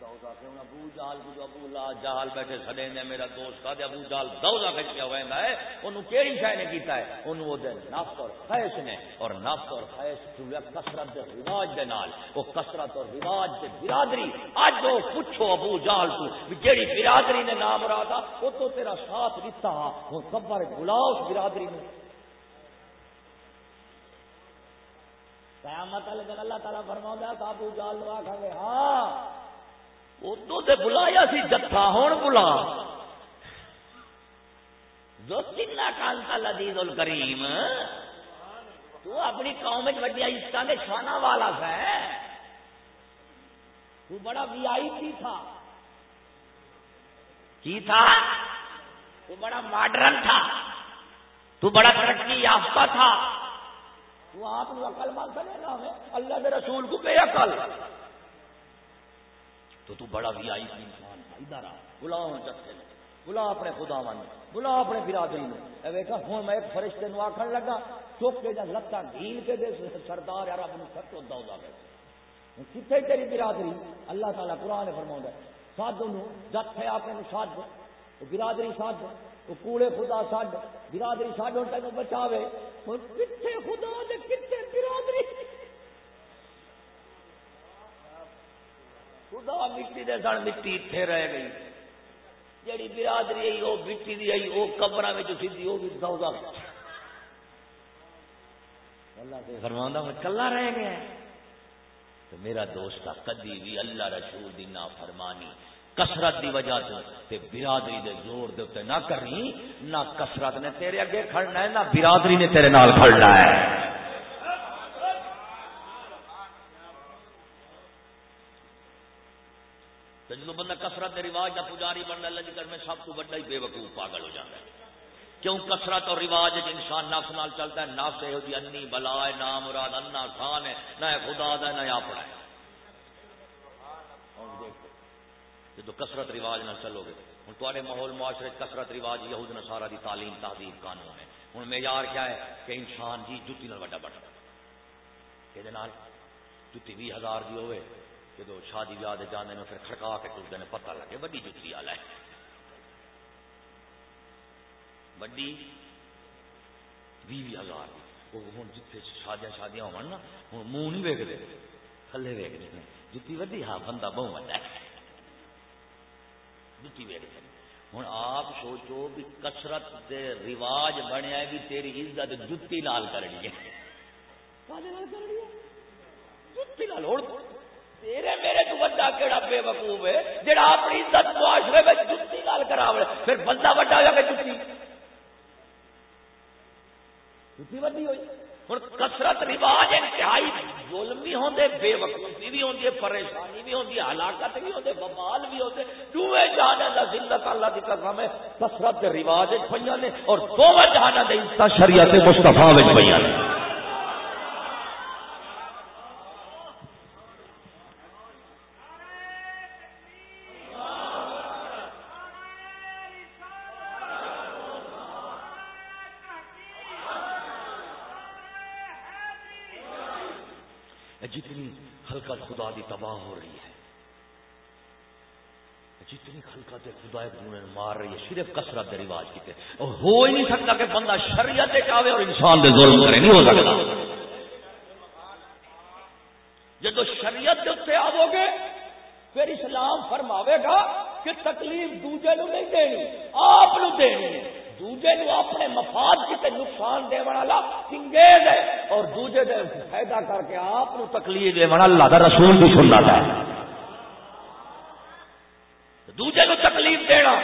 دوزخ ہے۔ ابو جال کو ابو لا جال بیٹھے سڑے نے میرا دوست کا ابو جال دودا کھچیا ہوا ہے۔ انہوں کیڑی شاہ نے کیتا ہے؟ انہوں وہ نفس اور خیش نے۔ اور نفس اور خیش چویا کسرت دے رواج دے نال۔ وہ کسرت اور رواج دے برادری۔ اج وہ پوچھو ابو جال کو جیڑی برادری نے نام رہا تھا وہ تو تیرا ساتھ دیتا وہ کبر بلاؤ برادری نے قیامت والے دن اللہ تعالیٰ فرما دیا ابو جال لوا کھا گے ہاں۔ ادو تو بلایا سی جتھا ہوں بلا۔ جو تین کانتا لذیذ الکریم، تو اپنی قوم وڈیا عشق کے چھانا والا ہے۔ تو بڑا وی آئی پی تھا۔ کی تھا؟ تو بڑا ماڈرن تھا۔ تو بڑا ترقی یافتہ تھا۔ تو آپ عقل مند مان سکے گا اللہ کے رسول کو بے عقل۔ تو تو بڑا بھی آئی سی انسان ادھر آ۔ بلا جسے بلا اپنے خدا من بلا اپنے برادری میں۔ ویکا ہوں میں ایک فرشتے نو آخر لگا چوک کے جا لتا گھیل کے دے، سردار یار اپنے سر تو دودا کر کتنے تیری برادری؟ اللہ تعالیٰ قرآن فرما سادو نو، جت ہے آپ نے سد برادری سد وہ کوڑے خدا سڈ برادری سڈ ہوں تین بچاوے۔ ہوں کتنے خدا دے کتنے برادری؟ خدا مٹی دے سن مٹی اتنے رہ گئی۔ جیڑی برادری آئی وہ مٹی دی آئی وہ قبر میں سی وہ بھی دودا اللہ سے فرما میں کلا رہ گیا۔ تو میرا دوست کدی بھی اللہ رسول دی نا فرمانی کسرت دی وجہ سے تے برادری دے زور دے تے نہ کرنی نہ کسرت نے تیرے اگے کھڑنا ہے، نہ برادری نے تیرے نال کھڑنا ہے۔ جب بندہ کسرت کے رواج کا پجاری بننا لگ میں سب کو بڑا ہی بے وقوف پاگل ہو جاتا ہے۔ کیوں کسرت اور رواج انسان نفس نال چلتا ہے؟ نفس یہ جی انی بلا ہے، نہ مراد انا خان ہے، نہ خدا ہے، نہ اپنا ہے۔ جب کسرت رواج نہ چلو گے۔ ہوں تے ماحول معاشرے کسرت رواج، یہود نسارا دی تعلیم، تہذیب، قانون ہے۔ ہوں معیار کیا ہے؟ کہ انسان جی جتی نال وڈا بڑا کہ جتی بھی ہزار دی ہوئے جب شادی ویاہ جانے پھر کھڑکا کے ٹوٹتے ہیں پتہ لگے، وڈی جتی والا ہے۔ وڈی بھی ہزار ہوں جتنے شادیاں شادیاں ہو منہ نہیں ویکتے تھلے ویکتے جتی وڈی ہاں بندہ بہت وڈا ہے۔ جتی ویکتے ہوں آپ سوچو بھی کسرت دے رواج بنیا بھی تیری عزت جتی نال کرنی ہے جتی نال تیرے میرے تو بندہ کہڑا بے وقوف ہے جڑا اپنی عزت معاشرے میں جتی نال کرا پھر بندہ وڈا ہو جائے جتی جتی وڈی ہوئی ہوں کسرت رواج انتہائی ظلم بھی ہوتے بے وقوفی بھی ہوتی ہے، پریشانی بھی ہوتی ہے، ہلاکت بھی ہوتے بمال بھی ہوتے چوہے جہانا کا زندہ اللہ کی قسم ہے کسرت رواج پہ نے اور دونوں جہانا کے شریعت مستفا پہ جتنی خلقت خدا دی تباہ ہو رہی ہے۔ جتنی خلقت خدا نے مار رہی ہے، صرف کسرت رواج کی اور ہو ہی نہیں سکتا کہ بندہ شریعت چاہے اور انسان دے ظلم کرے، نہیں ہو سکتا۔ جب شریعت کے اتنے آو گے، پھر اسلام فرماوے گا کہ تکلیف دوجے نو نہیں دینی، آپ دینی۔ دوجے نو اپنے مفاد کی نقصان دے والا چنگیز ہے اور دوجے دے فائدہ کر کے آپ تکلیف دے والا اللہ دا رسول بھی سننا ہے۔ دوجے نو تکلیف دینا،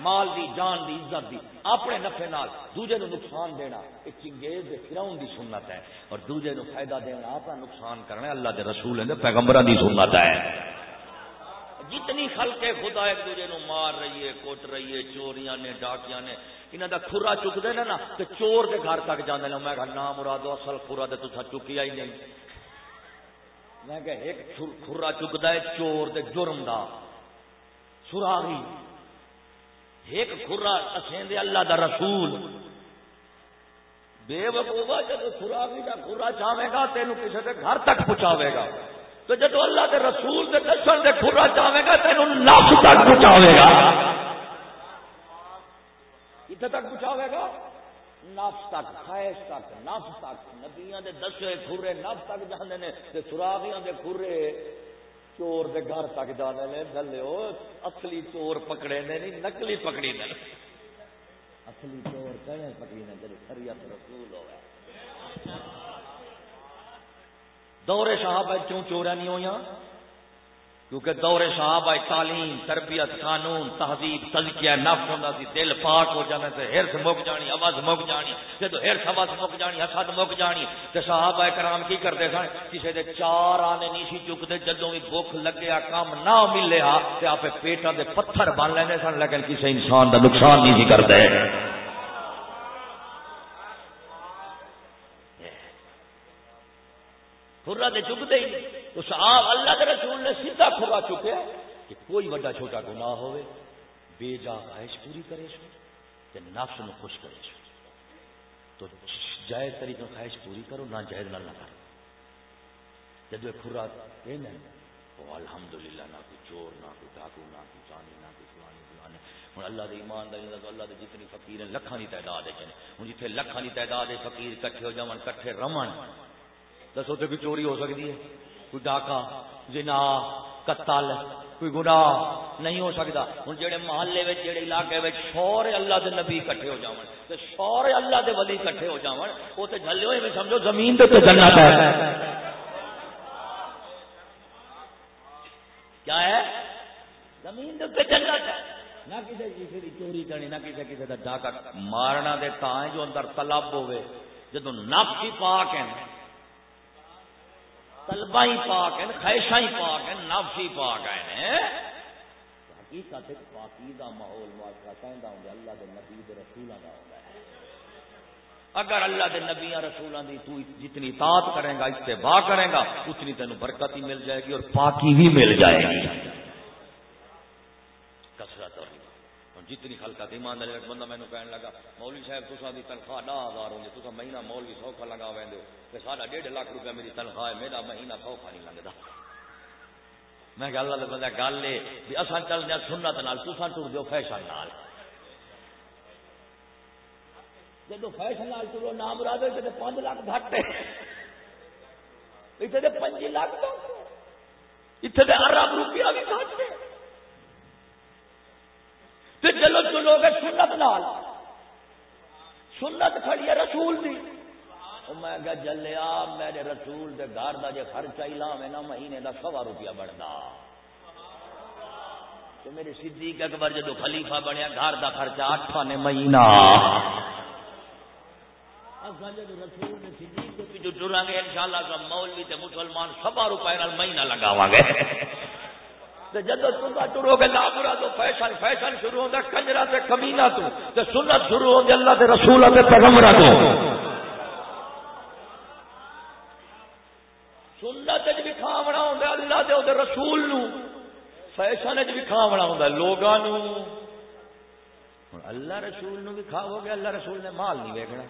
مال دی، جان دی، عزت دی، اپنے نفے نال دوجے نو نقصان دینا یہ چنگیز دے فراؤن دی سنت ہے۔ اور دوجے نو فائدہ دینا اپنا نقصان کرنا اللہ دے رسول ہے پیغمبران دی سنت ہے۔ جتنی خلقے خدا ایک دوجے نو مار رہی ہے کوٹ رہی ہے، چوریاں نے، ڈاکیاں نے انہوں کا کھورا چکتے نا تو چور کے گھر تک جانے میں کہا نام مراد اصل کھورا تو تصا چکیا ہی نہیں۔ میں کہ ایک کھورا چکتا ہے، چور دے جرم دا۔ سراغی۔ ایک کھورا اسیں اللہ دا رسول۔ بے وقوبہ جب سراغی کا کھورا چاہے گا، تینوں کسی کے گھر تک پہنچاوے گا۔ تو جب اللہ کے رسول دے دسن دے کھورا چاہے گا تینوں نفس تک پہنچاوے گا۔ کتنے تک پہنچاوے گا؟ نفس تک، خواہش تک، نفس تک۔ نبیاں دے دسے کھورے نفس تک جانے نے تے سراغیاں دے کھورے چور دے گھر تک جانے نے۔ دلے اصلی چور پکڑے نے نہیں نکلی پکڑی نے۔ اصلی چور کہیں پکڑی نے؟ جب شریعت رسول ہوا دورے صاحب کیوں چوریا نہیں ہوئی کیونکہ دور صاحب تعلیم، تربیت، قانون، تہذیب، تزکیہ نفس ہوتا سی، دل پاک ہو جانا تے ہرس مک جانی، آواز مک جانی جب ہرس آواز مک جانی، حسد مک جانی، تے صحابہ کرام کی کرتے سن؟ کسی دے چار آنے نہیں سی چکتے، جدوں بھی بھوک لگیا کام نہ ملے تے آپ پیٹاں دے پتھر بن لینے سن، لیکن کسی انسان دا نقصان نہیں سی کرتے خرا دے چکتے ہی۔ تو صاحب اللہ کے رسول نے سیدھا کھرا چکے کہ کوئی بڑا چھوٹا گناہ ہوئے۔ بے جا خواہش پوری کرے سو کہ نفس نو خوش کرے سو تو جائز طریقے خواہش پوری کرو، نہ جائز نہ نہ کرو۔ جب یہ کھرا دینا وہ الحمد للہ نہ کوئی چور، نہ کوئی ڈاکو، نہ کوئی چانی نہ کوئی فلانی فلانے ہوں اللہ دے ایمان دا اللہ دے جتنی فقیر ہیں، لکھاں دی تعداد ہے ہوں جتنے لکھاں دی تعداد ہے، فقیر کٹھے ہو جاون، کٹھے رمن۔ دسو تے کوئی چوری ہو سکتی ہے۔ کوئی ڈاکا جنا، قتل، کوئی گناہ نہیں ہو سکتا۔ ہوں جہے محلے میں جہے علاقے میں شور اللہ دے نبی کٹھے ہو جاون، تے شور اللہ دے ولی کٹھے ہو جاون وہ تے جھلے ہوئے سمجھو، زمین تے جنت ہے۔ کیا ہے؟ زمین دے جنت ہے۔ نہ کسی کسی کی چوری کرنی، نہ کسی کسی کا ڈاکا مارنا دے تا جو اندر تلب ہوئے جدو نفس ہی پاک ہیں تلبا ہی پاک ہیں خیشا ہی پاک ہیں نفس ہی پاک ہیں حقیقت پاکی دا ماحول معاشرہ کہندا ہوں اللہ دے نبی دے رسولاں دا ہوندا ہے۔ اگر اللہ دے نبیاں رسولاں دی تو جتنی اطاعت کرے گا اتباع کرے گا اتنی تینوں برکت ہی مل جائے گی اور پاکی بھی مل جائے گی کسرت اور جتنی خلقت ایمان ایک بندہ مینو کہنے لگا، مولوی صاحب تصا دی تنخواہ ڈا ہزار ہوگی تصا مہینہ مولوی سوکھا لگا وے کہ ساڈا ڈیڑھ لاکھ روپیہ میری تنخواہ ہے، میرا مہینہ سوکھا نہیں لگتا میں کہ اللہ بندہ گل ہے بھی اصا چل دیا سنت نال تصا ٹر دو فیشن نال۔ جب فیشن نال ٹرو نام مراد ہوئے تو پانچ لاکھ گھٹ ہے۔ اتنے پنجی لاکھ اتنے ارب روپیہ بھی گھٹ ہے۔ چلو چلو گے سنت نال۔ سنت کھڑی ہے رسول دی۔ میں کہ جلیا میرے رسول دے گھر دا جے خرچہ ہی لا میں نا، مہینے دا سوا روپیہ بڑھتا تو میرے صدیق اکبر جدو خلیفہ بنیا، گھر دا خرچہ اٹھا نے مہینہ۔ رسول نے صدیق کے ٹرا گے انشاءاللہ سب مولوی تے مسلمان سوا روپے مہینہ لگاوا گے۔ جب تم ٹرو گے لا برا تو فیشن فیشن شروع ہوتا کنجرا سے کمینا تو تو سنت شروع ہو اللہ کے رسول کے پیغمبر تو۔ سنت بھی کھاونا ہوں اللہ دے دے رسول نو۔ فیشن بھی کھاونا ہوں لوگاں نو۔ اللہ رسول نو بھی کھاو گے، اللہ رسول نے مال نہیں ویکنا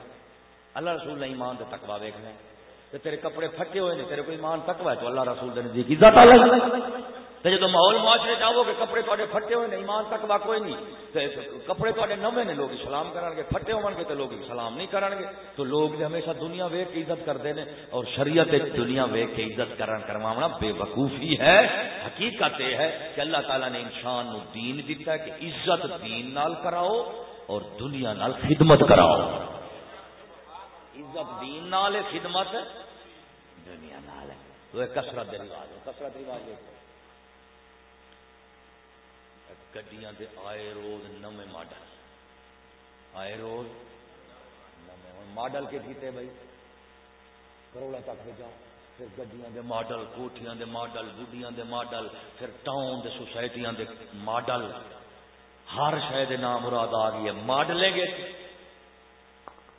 اللہ رسول نے ایمان دے تقوا ویکنا تیرے کپڑے پھٹے ہوئے نے، تیرے کو ایمان تقوا ہے تو اللہ رسول دے نزدیک عزت اللہ تو جب ماحول معاشرے چاہو کہ کپڑے تے پھٹے ہوئے ایمان تک وا کوئی نہیں کپڑے تے نوے نے لوگ سلام کرن گے پھٹے ہو گے تو لوگ سلام نہیں کرن گے تو لوگ جو ہمیشہ دنیا ویک کے عزت کرتے ہیں اور شریعت دنیا ویک کے عزت کرن کروانا بے وقوفی ہے حقیقت یہ ہے کہ اللہ تعالیٰ نے انسان نو دین دیتا ہے کہ عزت دین نال کراؤ اور دنیا نال خدمت کراؤ عزت دین نال خدمت دنیا نال ہے کسرت رواج ہے کسرت رواج ہے گڈیاں دے آئے روز نمے ماڈل۔ آئے روز نمے۔ ماڈل کے کیتے بھائی؟ کروڑا تک پہ جاؤ۔ پھر گڈیاں دے ماڈل کوٹیاں دے ماڈل، گڈیاں دے ماڈل، پھر ٹاؤن دے سوسائٹیاں دے ماڈل۔ ہر شہ نام مراد آ گئی ہے۔ ماڈلیں گے۔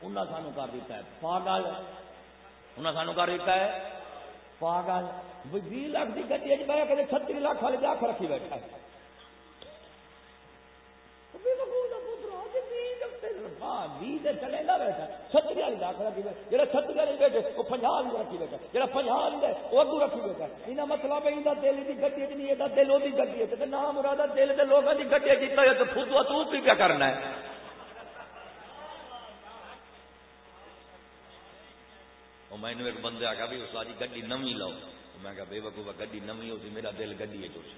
انہیں سانو کر دیتا ہے۔ پاگل۔ انہیں سانو کر دیتا ہے۔ پاگل۔ بھی لاکھ کی گڈی بہ جی، کے چھتری لاکھ والے لاکھ رکھی بیٹھا ہے۔ سے چلے گا بیٹھا ستری والی لاکھ رکھی بیٹھا جہاں ستری والی بیٹھے وہ پنجاب بھی رکھی بیٹھا جہاں پنجاب ہے وہ اگو رکھی بیٹھا یہ مطلب ہے یہ دل کی گڈی نہیں یہ دل وہ گڈی ہے۔ نام مراد دل کے لوگوں کی گڈی جیتا ہے تو خود تو کیا کرنا ہے۔ میں ایک بندے آ بھی اس کی گڈی نمی لاؤ۔ میں کہا بے وقوع گڈی نمی ہوتی میرا دل گڈی ہے چوسی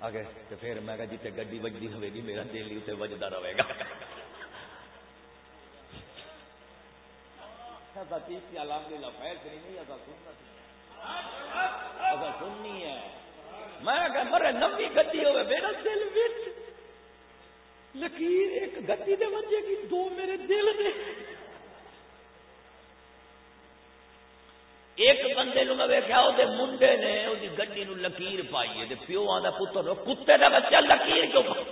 آگے تو پھر میں کہا جیتے گڈی وجدی ہوئے گی، میرا دل ہی اتنے وجدا رہے گا۔ اچھا ایسا چیز کی علام کی لفیر کری نہیں ایسا سننا ایسا سننی ہے۔ میں کہ مرے نمی گڈی ہوئے، میرا دل بچ لکیر ایک گڈی دے وجے گی دو میرے دل دے ایک بندے نو میں ویکیا وہ منڈے نے وہ گڈی نو لکیر پائی ہے۔ پیو آدھا پتر کتے کا بچہ لکیر کیوں پائی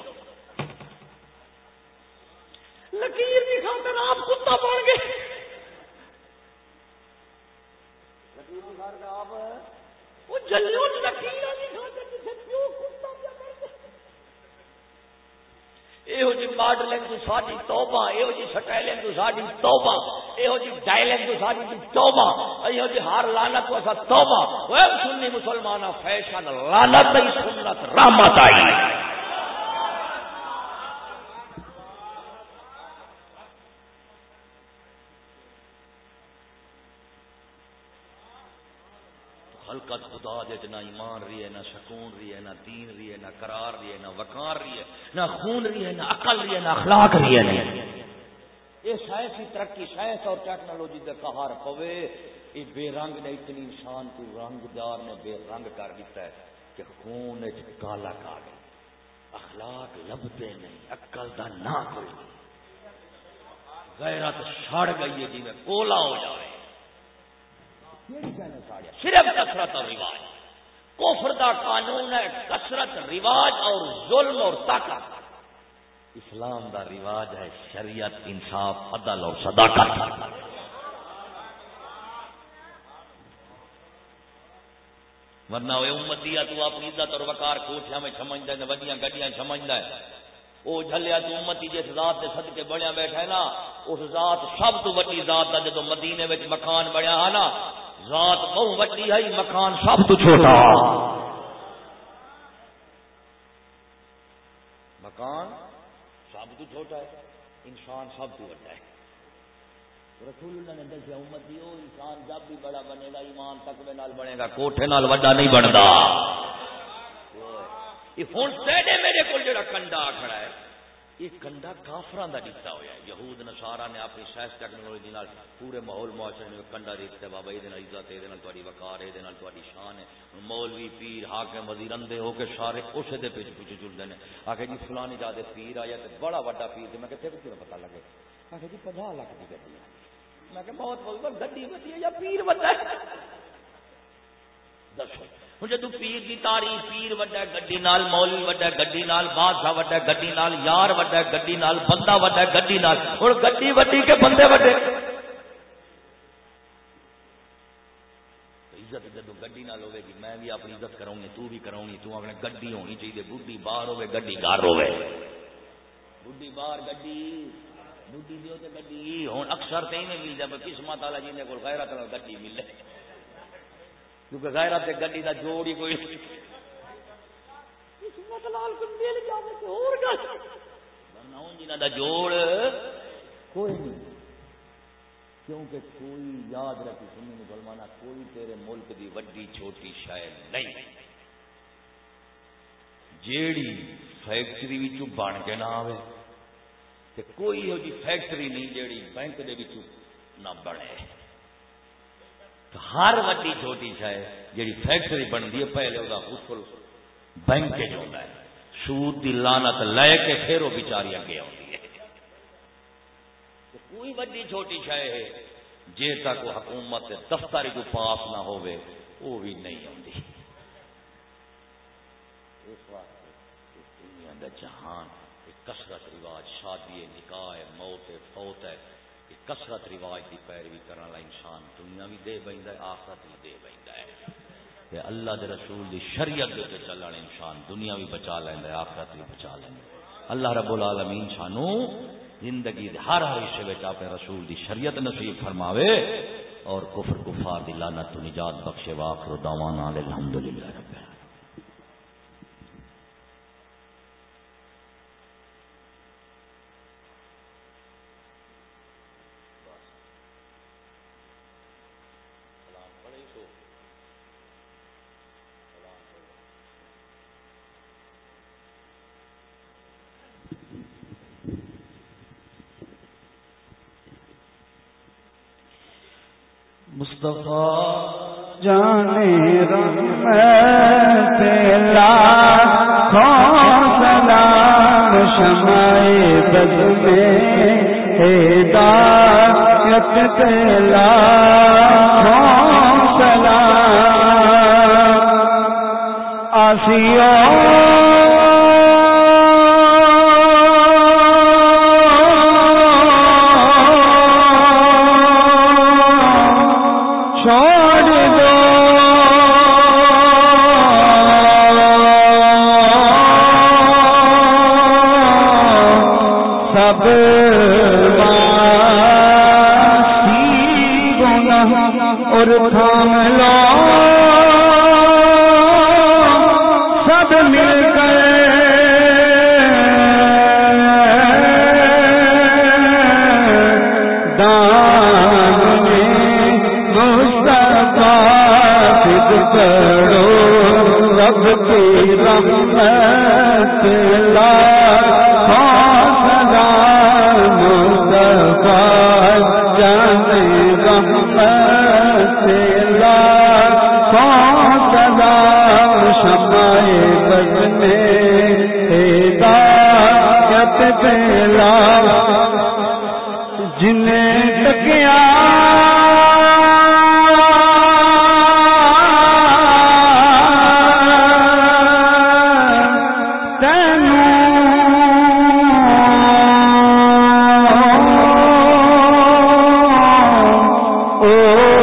لکیر کی خاطر آپ کتا بن گئے یہ جی ماڈلنگ ساری توبہ یہ جی سٹائلنگ ساری توبہ یہ جی ڈائلنگ ساری جی یہ ہار لانت تو اسا سنی مسلمان فیشن لانت ہی نہ ایمان رہی ہے، نہ سکون رہی ہے، نہ دین رہی ہے، نہ قرار رہی ہے، نہ وقار رہی ہے، نہ خون رہی ہے، نہ عقل رہی ہے، نہ اخلاق رہی ہے۔ یہ سائنسی ترقی سائنس اور ٹیکنالوجی دے کہار پوے۔ یہ بے رنگ نے اتنی انسان کو رنگ دار نے بے رنگ کر دیتا ہے کہ خون کالا کا گئی اخلاق لبتے نہیں، عقل دا نہ کوئی۔ غیرت سڑ گئی ہے جی میں کولا ہو جائے۔ صرف کثرت اور رواج۔ کوفر دا قانون ہے، کثرت، رواج اور ظلم اور طاقت۔ اسلام دا رواج ہے شریعت، انصاف، عدل اور صداقت۔ ورنہ وہ امتی تو اپنی عزت اور وقار کوٹھیا میں سمجھتا ہے وڈیاں، گڈیاں سمجھتا ہے وہ جھلیا تو امتی جس ذات کے سد کے بڑیا بیٹھا ہے نا، اس ذات سب تو وڈی ذات ہے جدو مدینے میں مکان بڑیا ہے نا ذات بہو وڈی ہے، مکان سب تو چھوٹا۔ مکان سب تو چھوٹا ہے، انسان سب تو بڑا ہے۔ رسول اللہ نے دسیا، امت دی انسان جب بھی بڑا بنے گا، ایمان تک میں نال بنے گا، کوٹھے نال وڈا نہیں بنتا ہوں سیڈے میرے کو جڑا کنڈا کھڑا ہے یہ کنڈا کافران کا دتا ہوا یہود نسارا نے اپنی سائنس ٹیکنالوجی پورے ماحول معاشرے میں کنڈا دیتا بابا یہ عزت، یہ وقار، یہ شان ہے۔ مولوی پیر، حاکم، وزیر اندے ہو کے سارے اسے دے پیچھے پیچھے جڑتے ہیں۔ آخر جی فلانی جاتے پیر آیا تو بڑا وا پیر تھے۔ میں کتنے کتنے پتا لگے؟ آخر جی پناہ لاکھ کی گڈی میں کہ بہت بہت گڈی وڈی ہے یا پیر وڈا دسو۔ جدو پیر کی تاریخ پیر وڈا گڈی نال مولوی وڈا گڈی نال بادشاہ وڈا گڈی نال یار وڈا گڈی نال بندہ وڈا گڈی نال ہوں گڈی وڈی کے بندے وڈے عزت جدو گڈی نال ہوے گی میں بھی اپنی عزت کراؤں گی تو بھی کراؤں گی تو اپنے گڈی ہونی چاہیے بڈھی باہر ہوے گڈی گھر ہوے بڈھی باہر گڈی بڈھی دیو تے گڈی ہوں اکثر تو نہیں مل جائے قسمت والا جی کو غیرت گڈی ملے کیونکہ غیرت گڈی کا جوڑ ہی کوئی جوڑ کوئی نہیں۔ کیونکہ کوئی یاد رکھی سنی مسلمانہ کوئی تیرے ملک دی وڈی چھوٹی شاید نہیں۔ جیڑی فیکٹری بن کے نہ آئے کوئی ہو جی فیکٹری نہیں جیڑی بینک دے نہ بنے۔ ہر وڈی چھوٹی شاید جی فیکٹری بنتی ہے، پہلے وہ حصل بینک ہوتا ہے۔ سود کی لانت لے کے پھر وہ بچاری اگے آتی ہے۔ کوئی وڈی چھوٹی شاید ہے جی تک وہ حکومت دفتر کو پاس نہ ہوئے وہ بھی نہیں آتی اس واسطے دنیا کا جہان کسرت رواج، شادی، نکاح، موت، فوت ہے۔ کسرت رواج کی پیروی کرنے والا انسان دنیا بھی دے بہت آخرت بھی دے بہت اللہ دے رسول دی شریعت دے چلنے انسان دنیا بھی بچا لینا آخرت بھی بچا لینا اللہ رب العالمین سانو زندگی دے ہر ہر حصے اپنے رسول دی شریعت نصیب فرماوے اور کفر کفار دی لعنت تو نجات بخشے واخر دعوانا الحمدللہ رب Oh